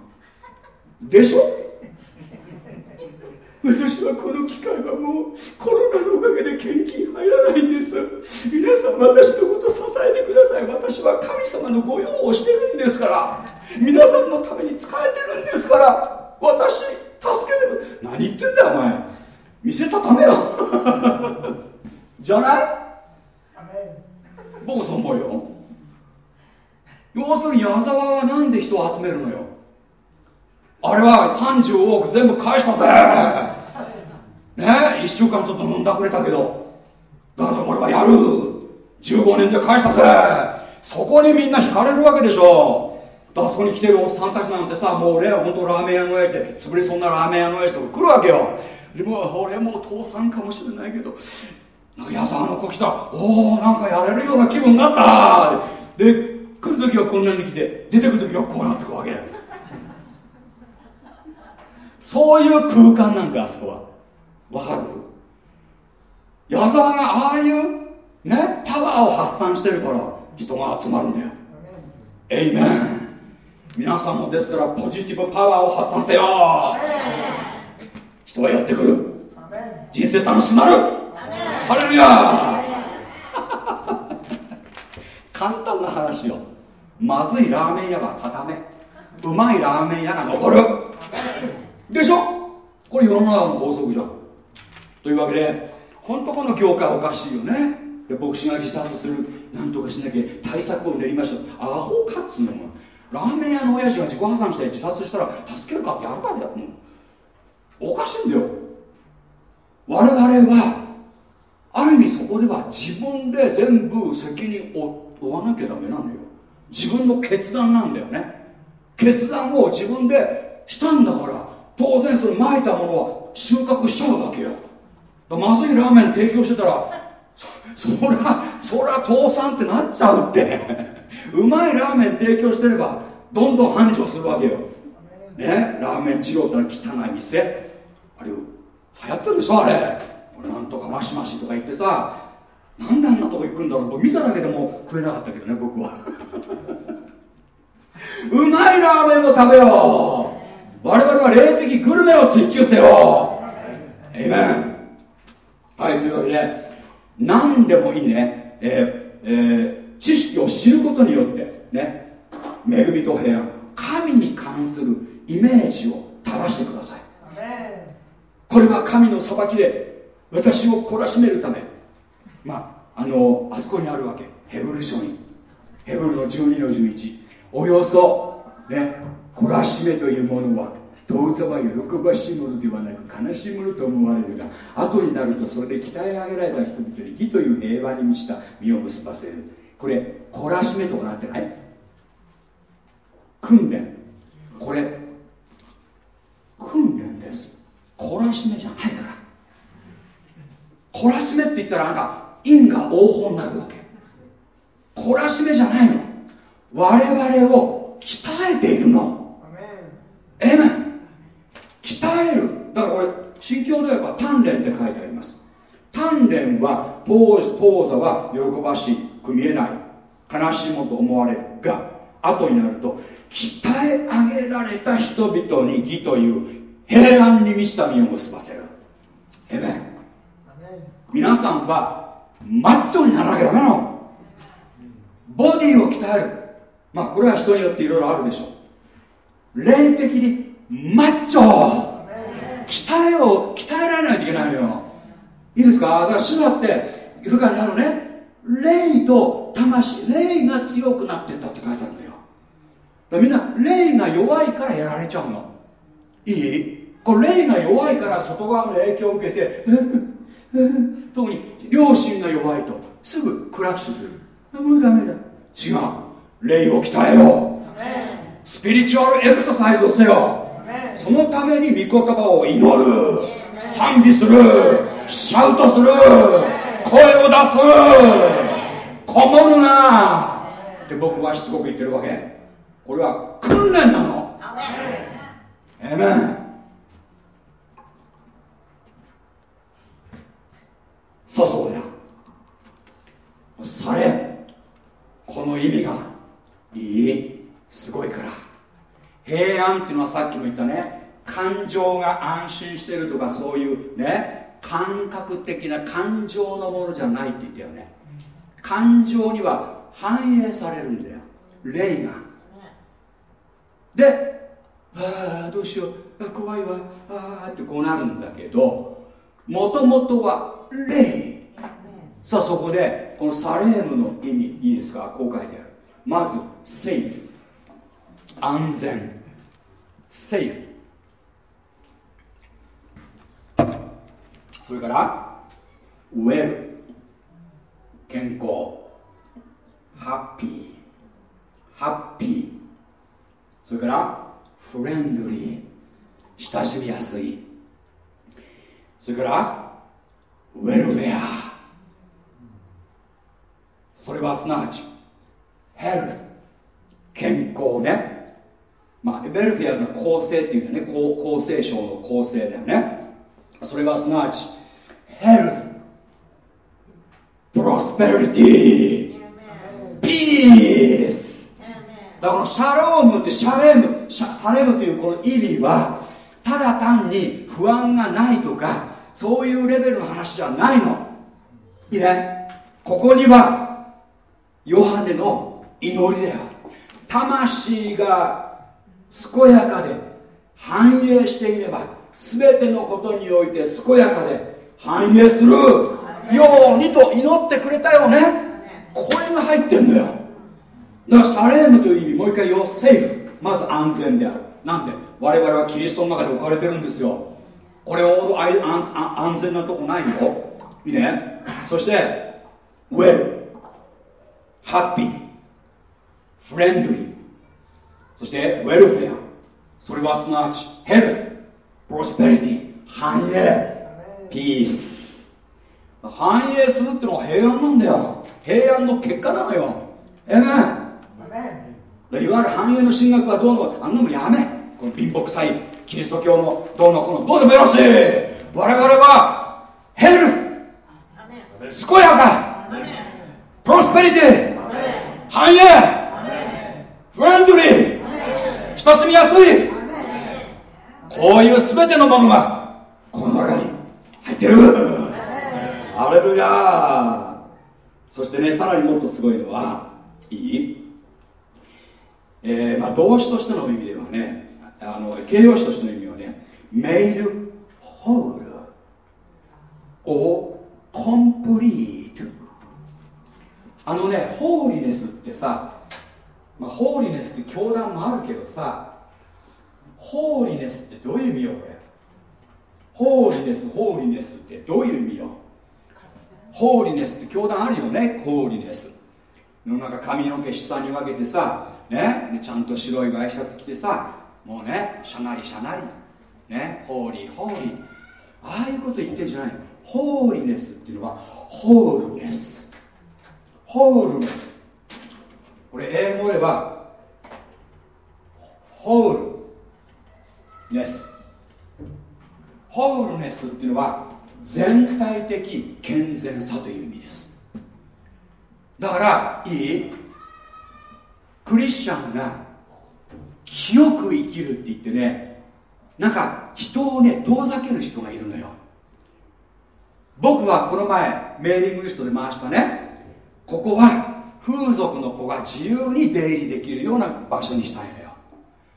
でしょ？私はこの機会はもうコロナのおかげで献金入らないんです。皆さん私のこと支えてください。私は神様の御用をしてるんですから。皆さんのために使えてるんですから。私助けてく何言ってんだよお前。店たためよ。じゃない？僕もそう思うよ。要するに矢沢は何で人を集めるのよ？あれは30億全部返したぜ。ね？1週間ちょっと飲んだくれたけど。だから俺はやる。15年で返したぜ。そこにみんな惹かれるわけでしょ。だからそこに来てるおっさんたちなんてさもうね本当ラーメン屋の親父で潰れそうなラーメン屋の親父とか来るわけよ。でも俺も倒産かもしれないけどなんか矢沢の子来た。おおなんかやれるような気分になった。で来る時はこんなに来て出てくる時はこうなってくわけ。そういう空間なんだあそこは。わかる？矢沢がああいうねパワーを発散してるから人が集まるんだよ。エイメン皆さんもですからポジティブパワーを発散せよ。人はやってくる。人生楽しくなる。ハレルヤ簡単な話よ。まずいラーメン屋が畳め。うまいラーメン屋が残る。でしょ？これ世の中の法則じゃん。というわけで本当この業界おかしいよね。で牧師が自殺するなんとかしなきゃ対策を練りましょう。アホかっつうのも。ラーメン屋の親父が自己破産して自殺したら助けるかってやるかだよ、おかしいんだよ。我々はある意味そこでは自分で全部責任を負わなきゃダメなのよ。自分の決断なんだよね。決断を自分でしたんだから当然それまいたものは収穫しちゃうわけよ。まずいラーメン提供してたらそそらそら倒産ってなっちゃうって。うまいラーメン提供してればどんどん繁盛するわけよ。ねラーメン二郎ってのは汚い店。あれ流行ってるでしょあれ。これなんとかマシマシとか言ってさなんであんなとこ行くんだろう。と見ただけでも食えなかったけどね僕は。うまいラーメンを食べよう。我々は霊的グルメを追求せよ。エイメンはいというわけで何でもいいね、えーえー、知識を知ることによってね恵みと平安神に関するイメージを正してください。これは神の裁きで私を懲らしめるため。まああのあそこにあるわけ。ヘブル書に。ヘブルの12の11およそね懲らしめというものは当座は喜ばしいものではなく悲しいものと思われるが後になるとそれで鍛え上げられた人々に義という平和に満ちた実を結ばせる。これ懲らしめとなってない？訓練。これ訓練です。懲らしめじゃないから。懲らしめって言ったらなんか因果応報になるわけ。懲らしめじゃないの。我々を鍛えているの。えめ鍛える。だからこれ心境では鍛錬って書いてあります。鍛錬は当当座は喜ばしく見えない。悲しいもと思われるが後になると鍛え上げられた人々に義という平安に満ちた実を結ばせる。えめ皆さんはマッチョにならなきゃダメなの。ボディを鍛える。まあこれは人によっていろいろあるでしょう。霊的にマッチョ。鍛えを鍛えられないといけないのよ。いいですか？だから主だってルカにあるね霊と魂霊が強くなってったって書いてあるんだよだみんな霊が弱いからやられちゃうの。いい？これ霊が弱いから外側の影響を受けて特に両親が弱いとすぐクラッシュする。もうダメだ。違う。霊を鍛えようスピリチュアルエクササイズをせよ。そのために御言葉を祈る。賛美する。シャウトする。声を出す。こもるな。って僕はしつこく言ってるわけ。これは訓練なの。えめんそうそうだよされ。この意味がいいすごいから。平安っていうのはさっきも言ったね。感情が安心してるとかそういうね感覚的な感情のものじゃないって言ったよね。感情には反映されるんだよ。霊が。でああどうしよう。怖いわ。ああってこうなるんだけどもともとは霊。さあそこでこのサレームの意味いいですか？こう書いてある。まずセーフ。安全。セーフそれからウェル健康。ハッピーハッピーそれからフレンドリー親しみやすい。それからウェルフェアそれはすなわち health 健康ね。まあ welfare の厚生っていうんだよね厚生省の厚生だよね。それはすなわち health prosperity peace だからシャロームってシャレムシャサレムというこの意味はただ単に不安がないとかそういうレベルの話じゃないの。いいね？ここにはヨハネの祈りだよ。魂が健やかで繁栄していれば全てのことにおいて健やかで繁栄するようにと祈ってくれたよね。これが入ってんだよ。だからサレームという意味もう一回言おう。セーフ。まず安全である。なんで？我々はキリストの中で置かれてるんですよ。これほど安安全なとこないよ。いいね。そしてウェルハッピーフレンドリーそしてウェルフェアそれはすなわちヘルフプロスペリティ繁栄。ピース繁栄するってのは平安なんだよ。平安の結果なのよ。えめいわゆる繁栄の進学はどうのあんなもやめ。この貧乏臭いキリスト教のどうのこのどうでもよろしい。我々はヘルフ健やか。プロスペリティ繁栄。フレンドリー親しみやすい。こういう全てのものがこの中に入ってる。アレルヤそしてねさらにもっとすごいのはいい。えー、まあ動詞としての意味ではねあの形容詞としての意味はね made whole or complete あのねホーリネスってさ、まあ、ホーリネスって教団もあるけどさホーリネスってどういう意味よこれ？ホーリネスホーリネスってどういう意味よ？ホーリネスって教団あるよねホーリネス世の中髪の毛下に分けてさね？ちゃんと白いワイシャツ着てさもうねしゃなりしゃなりね？ホーリーホーリーああいうこと言ってるじゃない。ホーリネスっていうのはホールネスホールネスこれ英語ではホールネスホールネスっていうのは全体的健全さという意味です。だからいい？クリスチャンが清く生きるって言ってねなんか人をね遠ざける人がいるのよ。僕はこの前メーリングリストで回したね。ここは風俗の子が自由に出入りできるような場所にしたいのよ。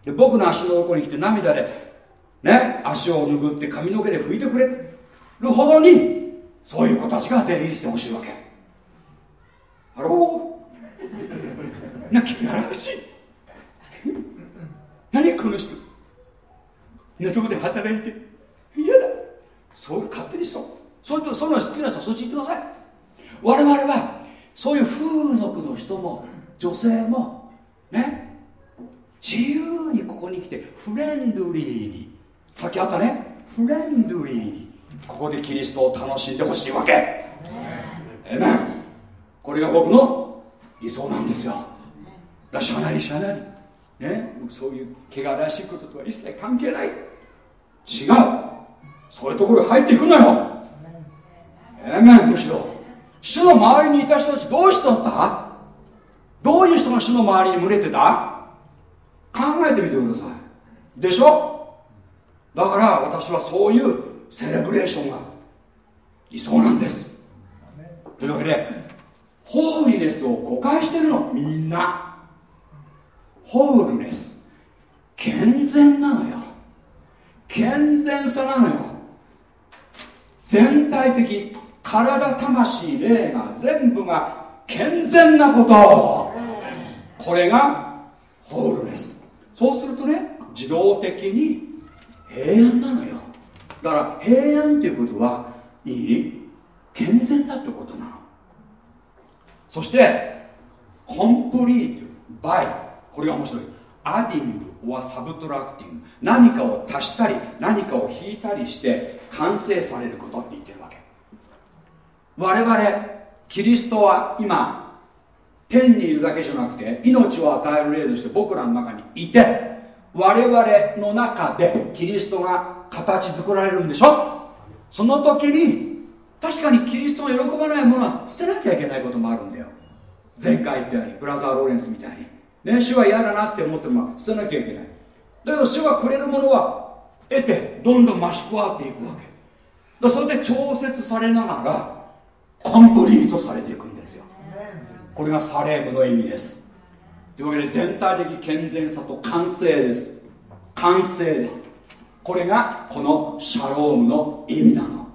で僕の足の横に来て涙でね足を拭って髪の毛で拭いてくれるほどにそういう子たちが出入りしてほしいわけ。ハローなきやらしい。何この人？寝とこで働いて。嫌だ。そういう勝手にしろそう。いうそういうの好きな人はそっち行ってください。我々はそういう風俗の人も女性もね自由にここに来てフレンドリーにさっきあったねフレンドリーにここでキリストを楽しんでほしいわけ。えめこれが僕の理想なんですよ。らしゃなりしゃなりねそういう汚らしいこととは一切関係ない。違う。そういうところに入っていくのよ。えめむしろ主の周りにいた人たちどういう人だった？どういう人が主の周りに群れてた？考えてみてください。でしょ？だから私はそういうセレブレーションが理想なんです。というわけでホーリネスを誤解してるのみんな。ホールネス。健全なのよ。健全さなのよ。全体的。体魂霊が全部が健全なこと。これがホールネスそうするとね自動的に平安なのよ。だから平安っていうことはいい健全だってことなの。そしてコンプリートバイ。これが面白い。アディング or サブトラクティング。何かを足したり何かを引いたりして完成されることって言ってる我々キリストは今天にいるだけじゃなくて命を与える例として僕らの中にいて我々の中でキリストが形作られるんでしょ？その時に確かにキリストが喜ばないものは捨てなきゃいけないこともあるんだよ。前回言ったようにブラザー・ローレンスみたいに。ね主は嫌だなって思っても捨てなきゃいけない。だけど主がくれるものは得てどんどん増し加わっていくわけ。だそれで調節されながらコンプリートされていくんですよ。これがサレームの意味です。というわけで全体的健全さと完成です。完成です。これがこのシャロームの意味なの。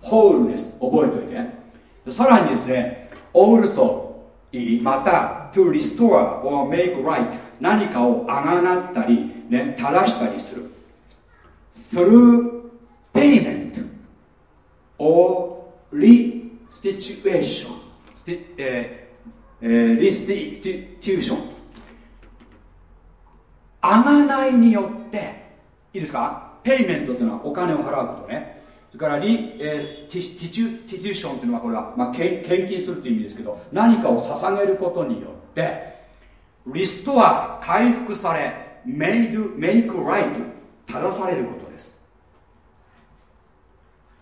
ホールネス覚えておいて。さらにですね also また to restore or make right 何かをあがなったり、ね、正したりする。through payment or restitution えーえー、リスティテューションあがないによっていいですか？ payment というのはお金を払うことね。それから re、えー、 stitu stitution というのはこれは、まあ、献金するという意味ですけど何かを捧げることによって restore 回復され made make right 正されることです。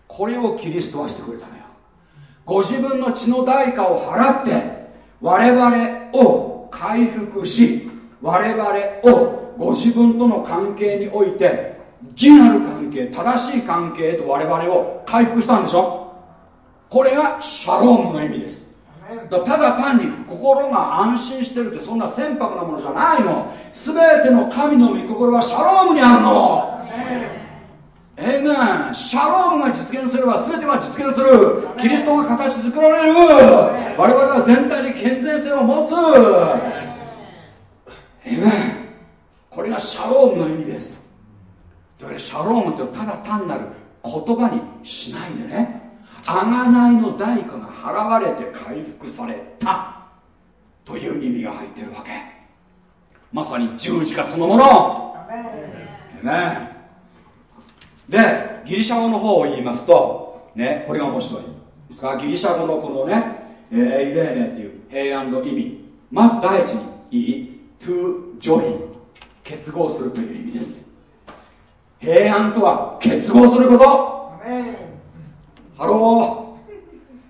これをキリストはしてくれたのよ。ご自分の血の代価を払って我々を回復し我々をご自分との関係において義なる関係正しい関係と我々を回復したんでしょ？これがシャロームの意味です。ただ単に心が安心してるってそんな船舶なものじゃないの。全ての神の御心はシャロームにあるのええねシャロームが実現すれば全てが実現する。キリストが形作られる。我々は全体で健全性を持つ。ええねこれがシャロームの意味です。だからシャロームってただ単なる言葉にしないでね。あがないの代価が払われて回復された。という意味が入ってるわけ。まさに十字架そのもの。ねでギリシャ語の方を言いますとねこれが面白い。ですからギリシャ語のこのね、えー、エイレーネっていう平安の意味。まず第一にいい to join 結合するという意味です。平安とは結合すること。ハロ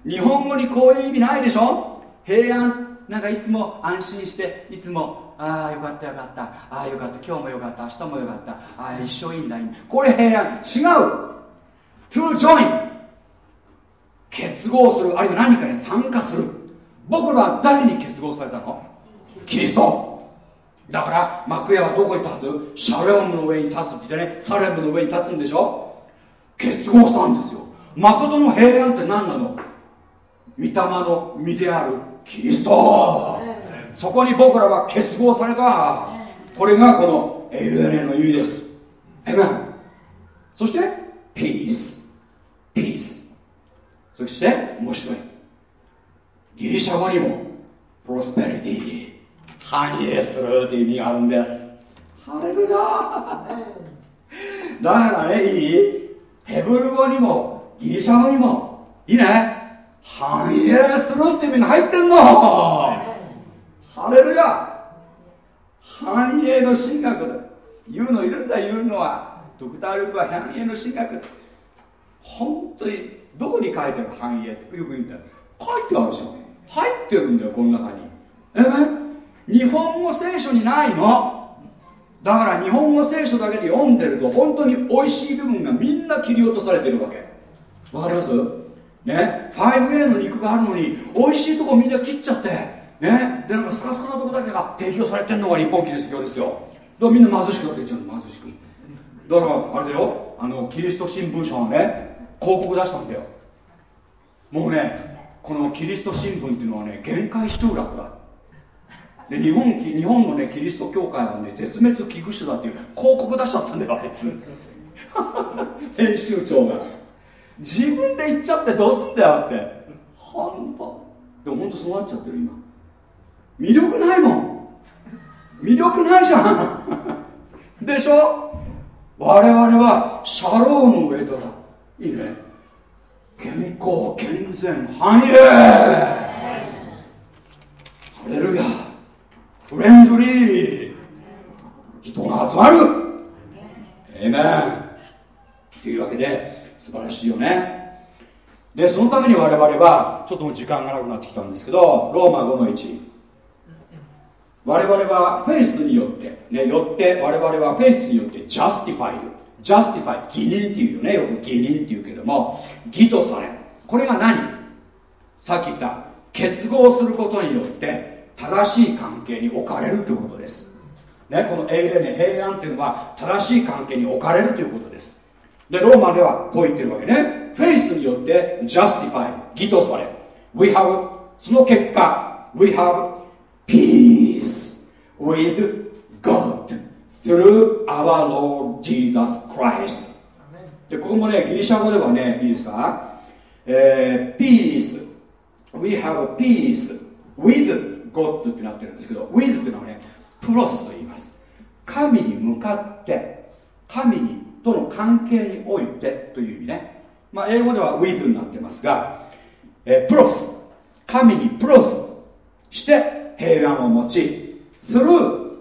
ー。日本語にこういう意味ないでしょ？平安。なんかいつも安心していつもああよかったよかった。ああよかった。今日もよかった。明日もよかった。ああ一生いいんだ。いいこれ平安。違う。To join 結合する。あるいは何かに参加する。僕らは誰に結合されたの？キリスト。だから幕屋はどこに立つ？シャレオムの上に立つって言ってね。サレムの上に立つんでしょ？結合したんですよ。誠の平安って何なの？御霊の身であるキリスト。そこに僕らは結合された。これがこの LNA の意味です。エメンそしてピースピースそして面白い。ギリシャ語にもプロスペリティ繁栄するという意味があるんです。ハレルヤ。だからねいいヘブル語にもギリシャ語にもいいね。繁栄するっていう意味が入ってんのハレルヤ。繁栄の神学だ。言うのいるんだ。言うのは。ドクター・ルークは繁栄の神学本当にどこに書いてある？繁栄って。よく言うんだ。よ書いてあるじゃん。入ってるんだよこの中に。え日本語聖書にないの？だから日本語聖書だけで読んでると本当に美味しい部分がみんな切り落とされてるわけ。わかります？ね？5A の肉があるのに美味しいとこみんな切っちゃって。ね。でなんかスカスカなとこだけが提供されてるのが日本キリスト教ですよ。だからみんな貧しくなってっちゃうの貧しく。だからあれだよ。あのキリスト新聞社がね広告出したんだよ。もうねこのキリスト新聞っていうのはね限界集落だ。で日本日本のねキリスト教会はね絶滅危惧種だっていう広告出しちゃったんだよあいつ。編集長が。自分で言っちゃってどうすんだよって。半端。でも本当そうなっちゃってる今。魅力ないもん。魅力ないじゃん。でしょ？我々はシャローの上とだいいね。健康健全繁栄。ハレルヤ。フレンドリー。人が集まる。エメン。というわけで素晴らしいよね。でそのために我々はちょっともう時間がなくなってきたんですけどローマ5の1我々はフェイスによって、ね、よって我々は faith によって justify justify 義認っていうよね。よく義認っていうけども義とされこれが何？さっき言った結合することによって正しい関係に置かれるということです、ね、このエイレネ平安っていうのは正しい関係に置かれるということです。でローマではこう言ってるわけね。 faith によって justify 義とされ We have その結果 We have peace with God through our Lord Jesus Christ. でここもねギリシャ語ではねいいですか、えー、peace. We have peace with God ってなってるんですけど with っていうのはねプロスと言います。神に向かって神にとの関係においてという意味ね。まあ英語では with になってますが、えー、プロス。神に πρός して平安を持ち through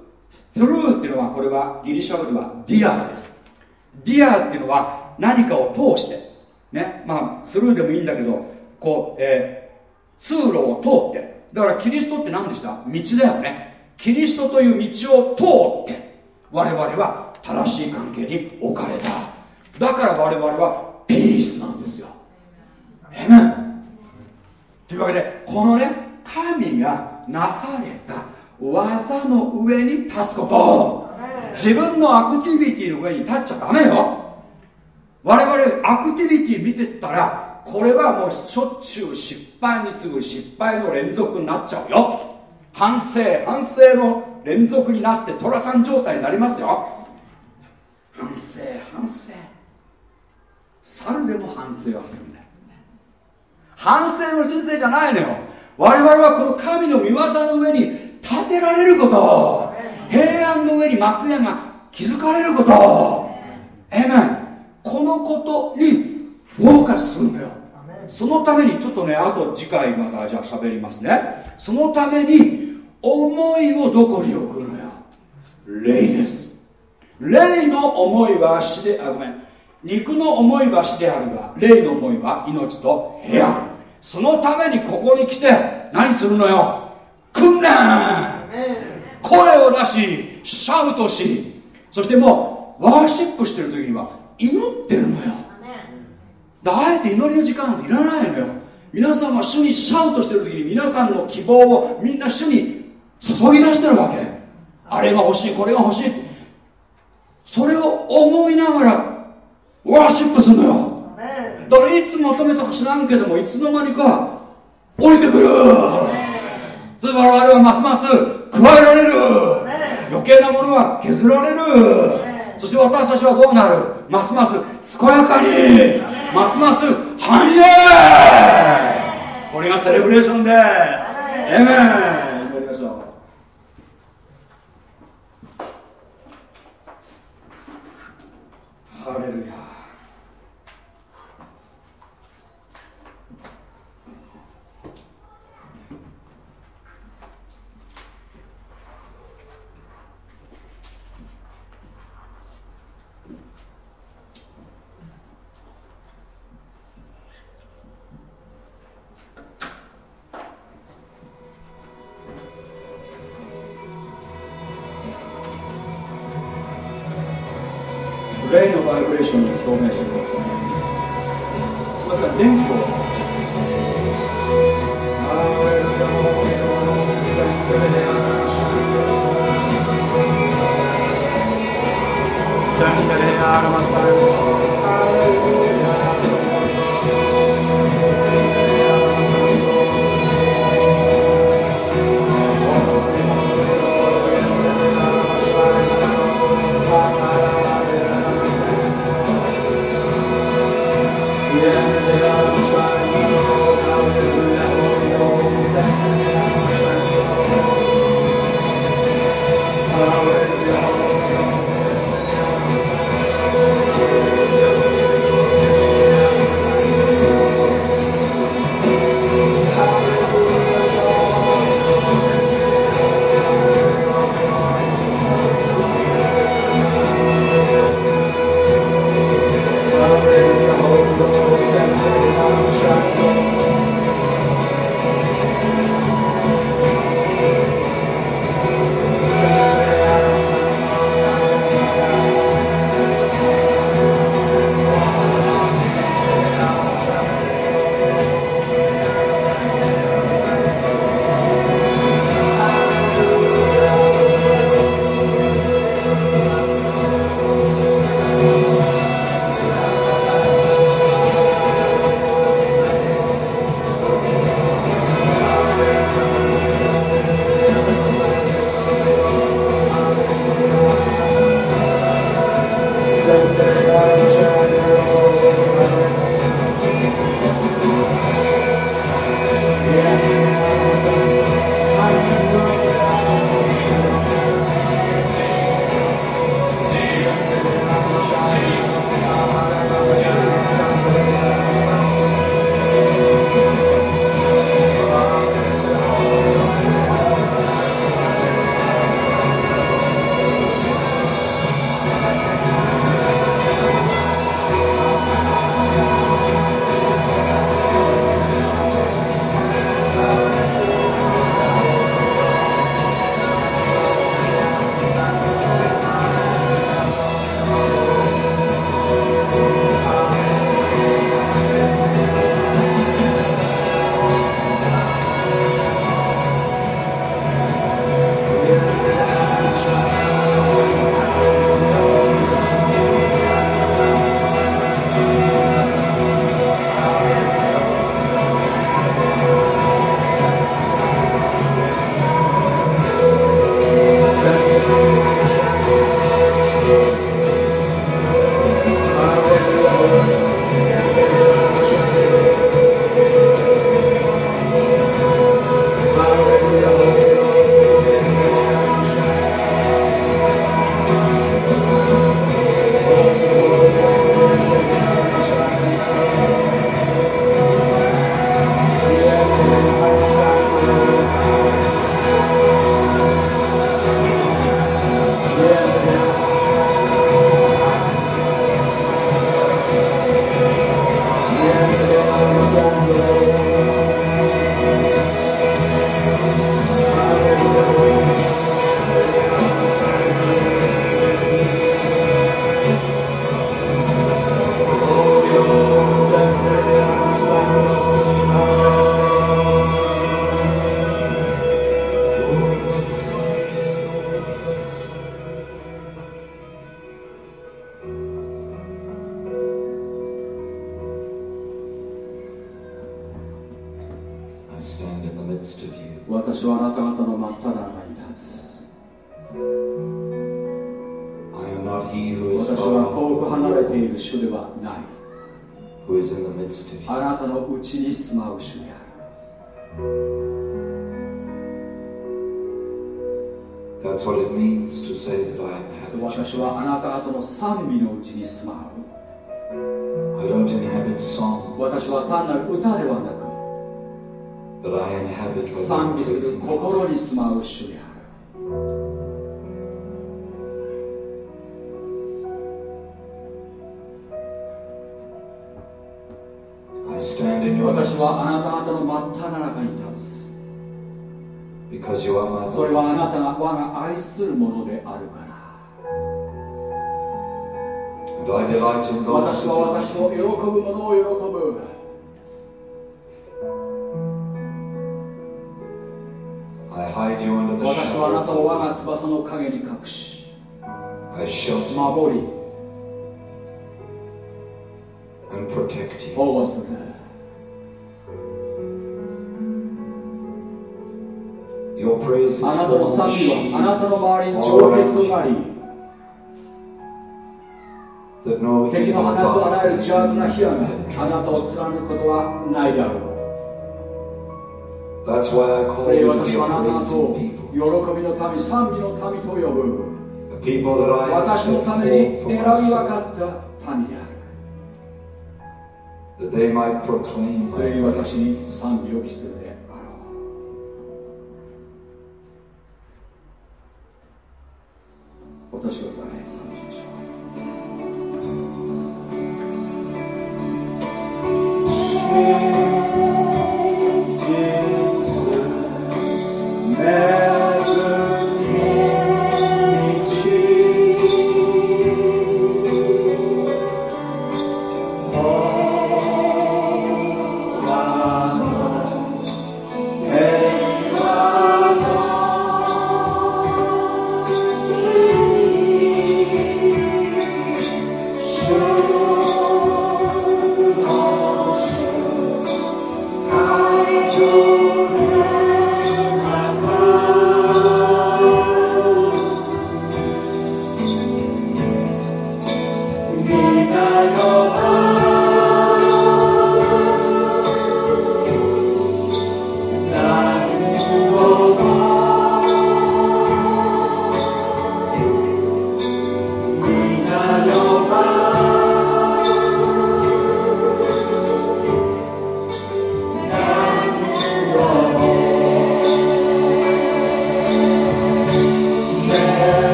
through っていうのはこれはギリシャ語ではδιά です。διά っていうのは何かを通して。ね。まあスルーでもいいんだけどこう、えー、通路を通って。だからキリストって何でした？道だよね。キリストという道を通って我々は正しい関係に置かれた。だから我々はピースなんですよ。えめというわけでこのね神がなされた技の上に立つこと。自分のアクティビティの上に立っちゃダメよ。我々アクティビティ見てったらこれはもうしょっちゅう失敗に次ぐ失敗の連続になっちゃうよ。反省反省の連続になって寅さん状態になりますよ。反省反省。猿でも反省はするんだよ反省の人生じゃないのよ。我々はこの神の御業の上に立てられること。平安の上に幕屋が築かれること。えめこのことにフォーカスするのよ。そのためにちょっとねあと次回またじゃあ喋りますね。そのために思いをどこに置くのよ。霊です。霊の思いは死であごめん。肉の思いは死であるが霊の思いは命と平安そのためにここに来て何するのよ。訓練声を出しシャウトしそしてもうワーシップしてる時には祈ってるのよ。あえて祈りの時間なんていらないのよ。皆さんは主にシャウトしてる時に皆さんの希望をみんな主に注ぎ出してるわけ。あれが欲しいこれが欲しい。ってそれを思いながらワーシップするのよ。だからいつ求めたか知らんけどもいつの間にか降りてくるそれで我々はますます加えられる。余計なものは削られる。そして私たちはどうなる。ますます健やかにますます繁栄。これがセレブレーションで。すエメン霊のバイブレーションに共鳴してください。すいません電気を。サンデレアロマサン私は私の喜ぶものを喜ぶ。私はあなたを我が翼の陰に隠し守り保護する。あなたの賛美はあなたの周りに城壁となり敵の放つあらゆる邪悪な火があなたを貫くことはないであろう。それ私はあなたと喜びの民賛美の民と呼ぶ。私のために選び分かった民である。それに私に賛美を期する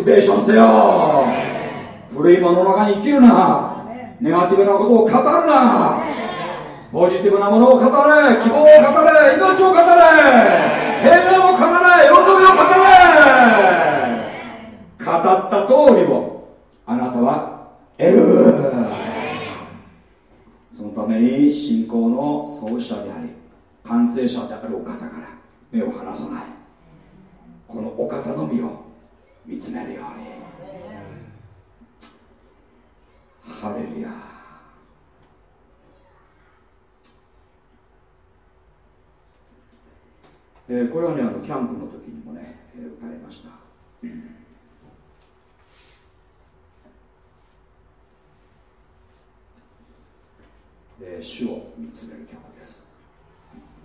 クティベーションせよ。古いものの中に生きるな。ネガティブなことを語るな。ポジティブなものを語れ。希望を語れ命を語れ平安を語れ喜びを語れさないこのお方のみを見つめるようにハレルヤえー、これはねあのキャンプの時にもね、えー、歌いました、えー、主を見つめる曲です。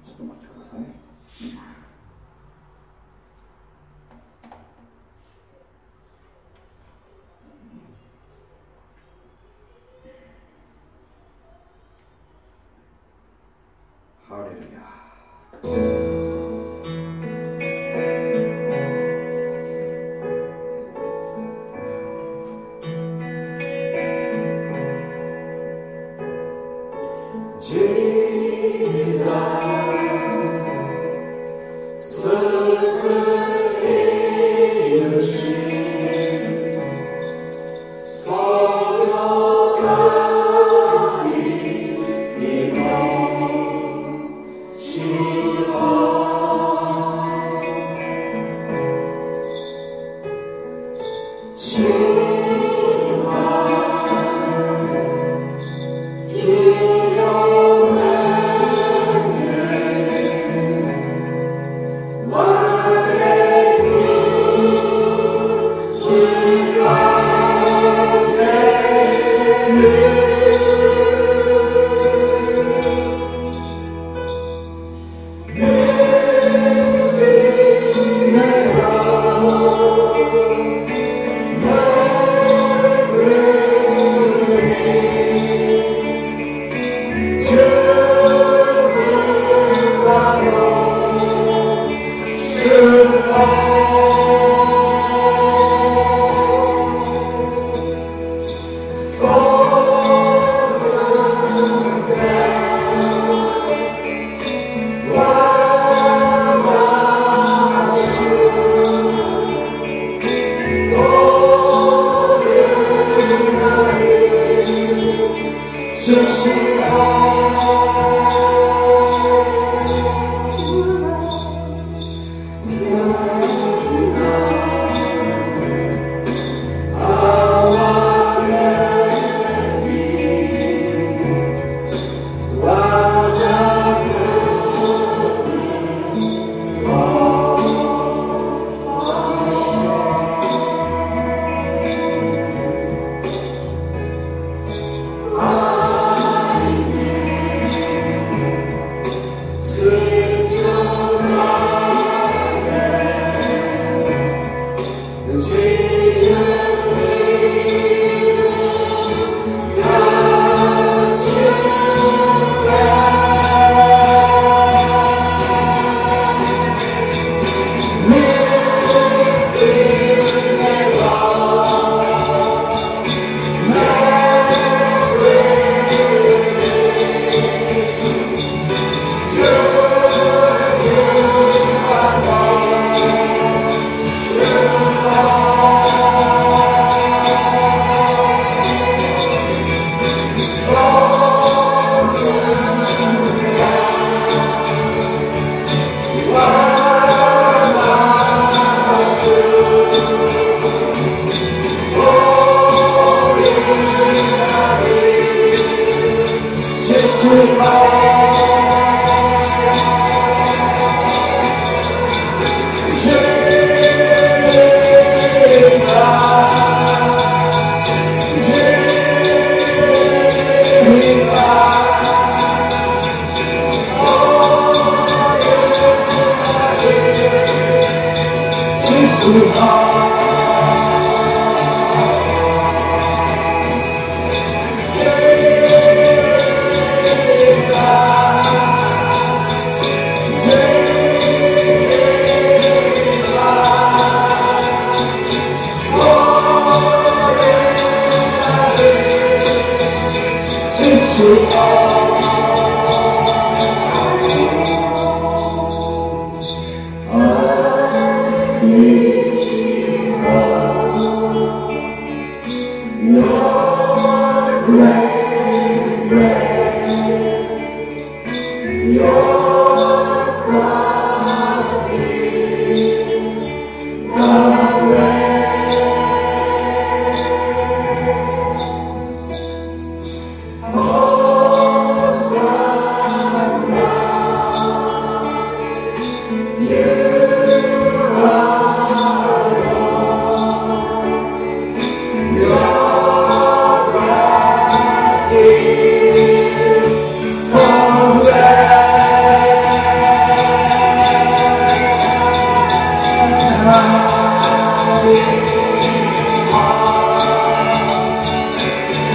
ちょっと待ってください、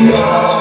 Yeah.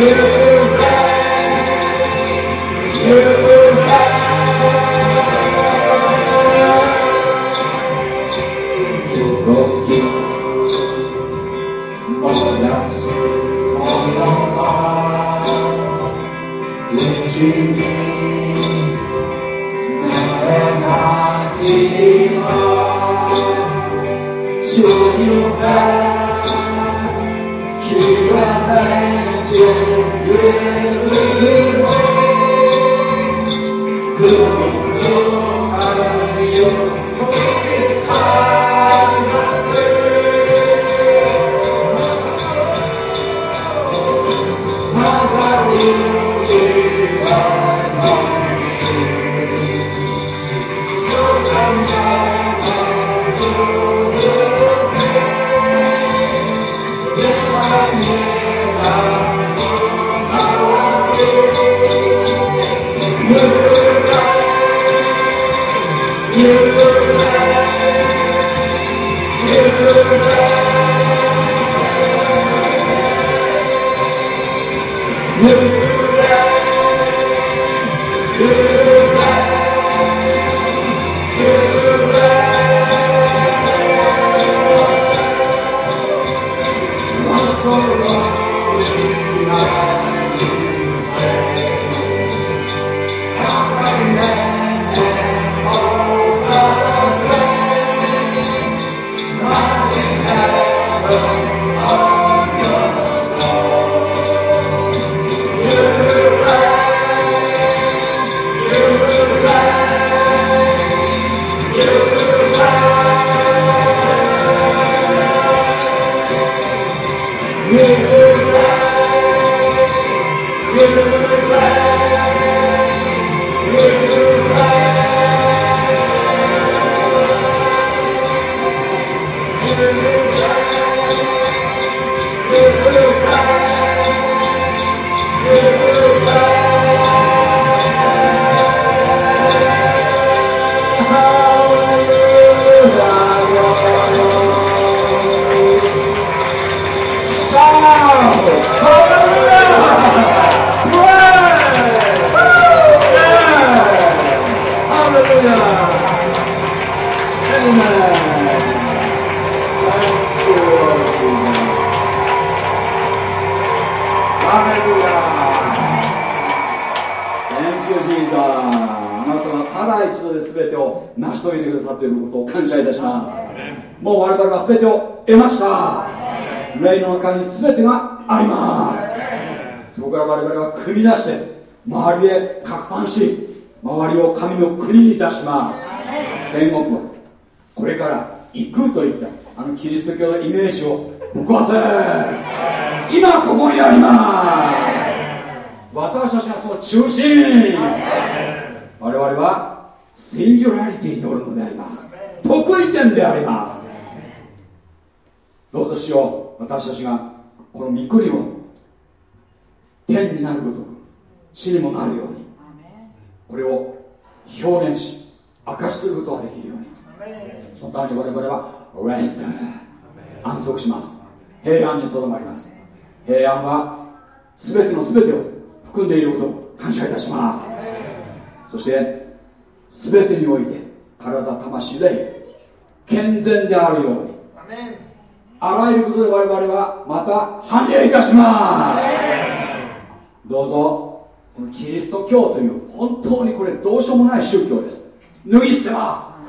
Yeah.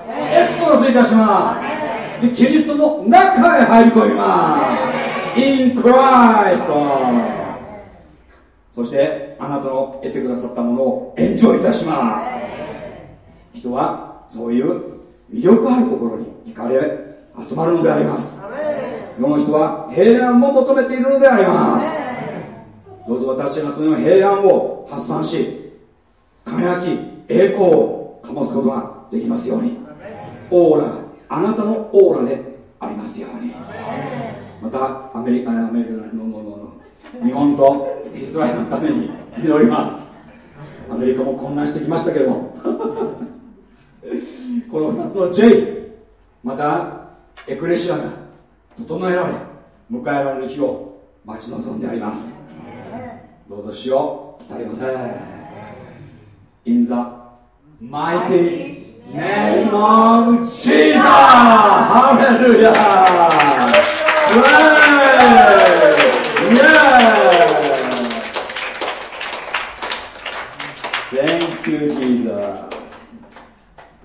エクスいたします。で、キリストの中へ入り込みます In Christ そしてあなたの得てくださったものをエンジョイいたします人はそういう魅力ある心に惹かれ集まるのであります世の人は平安も求めているのでありますどうぞ私がその平安を発散し輝き栄光を醸すことができますように。オーラあなたのオーラでありますように。またアメリカアメリカの日本とイスラエルのために祈ります。アメリカも混乱してきましたけども。この2つの J またエクレシアが整えられ迎えられる日を待ち望んであります。どうぞしよう。足りません。In the mighty name of Jesus! Hallelujah! Yay! Yeah!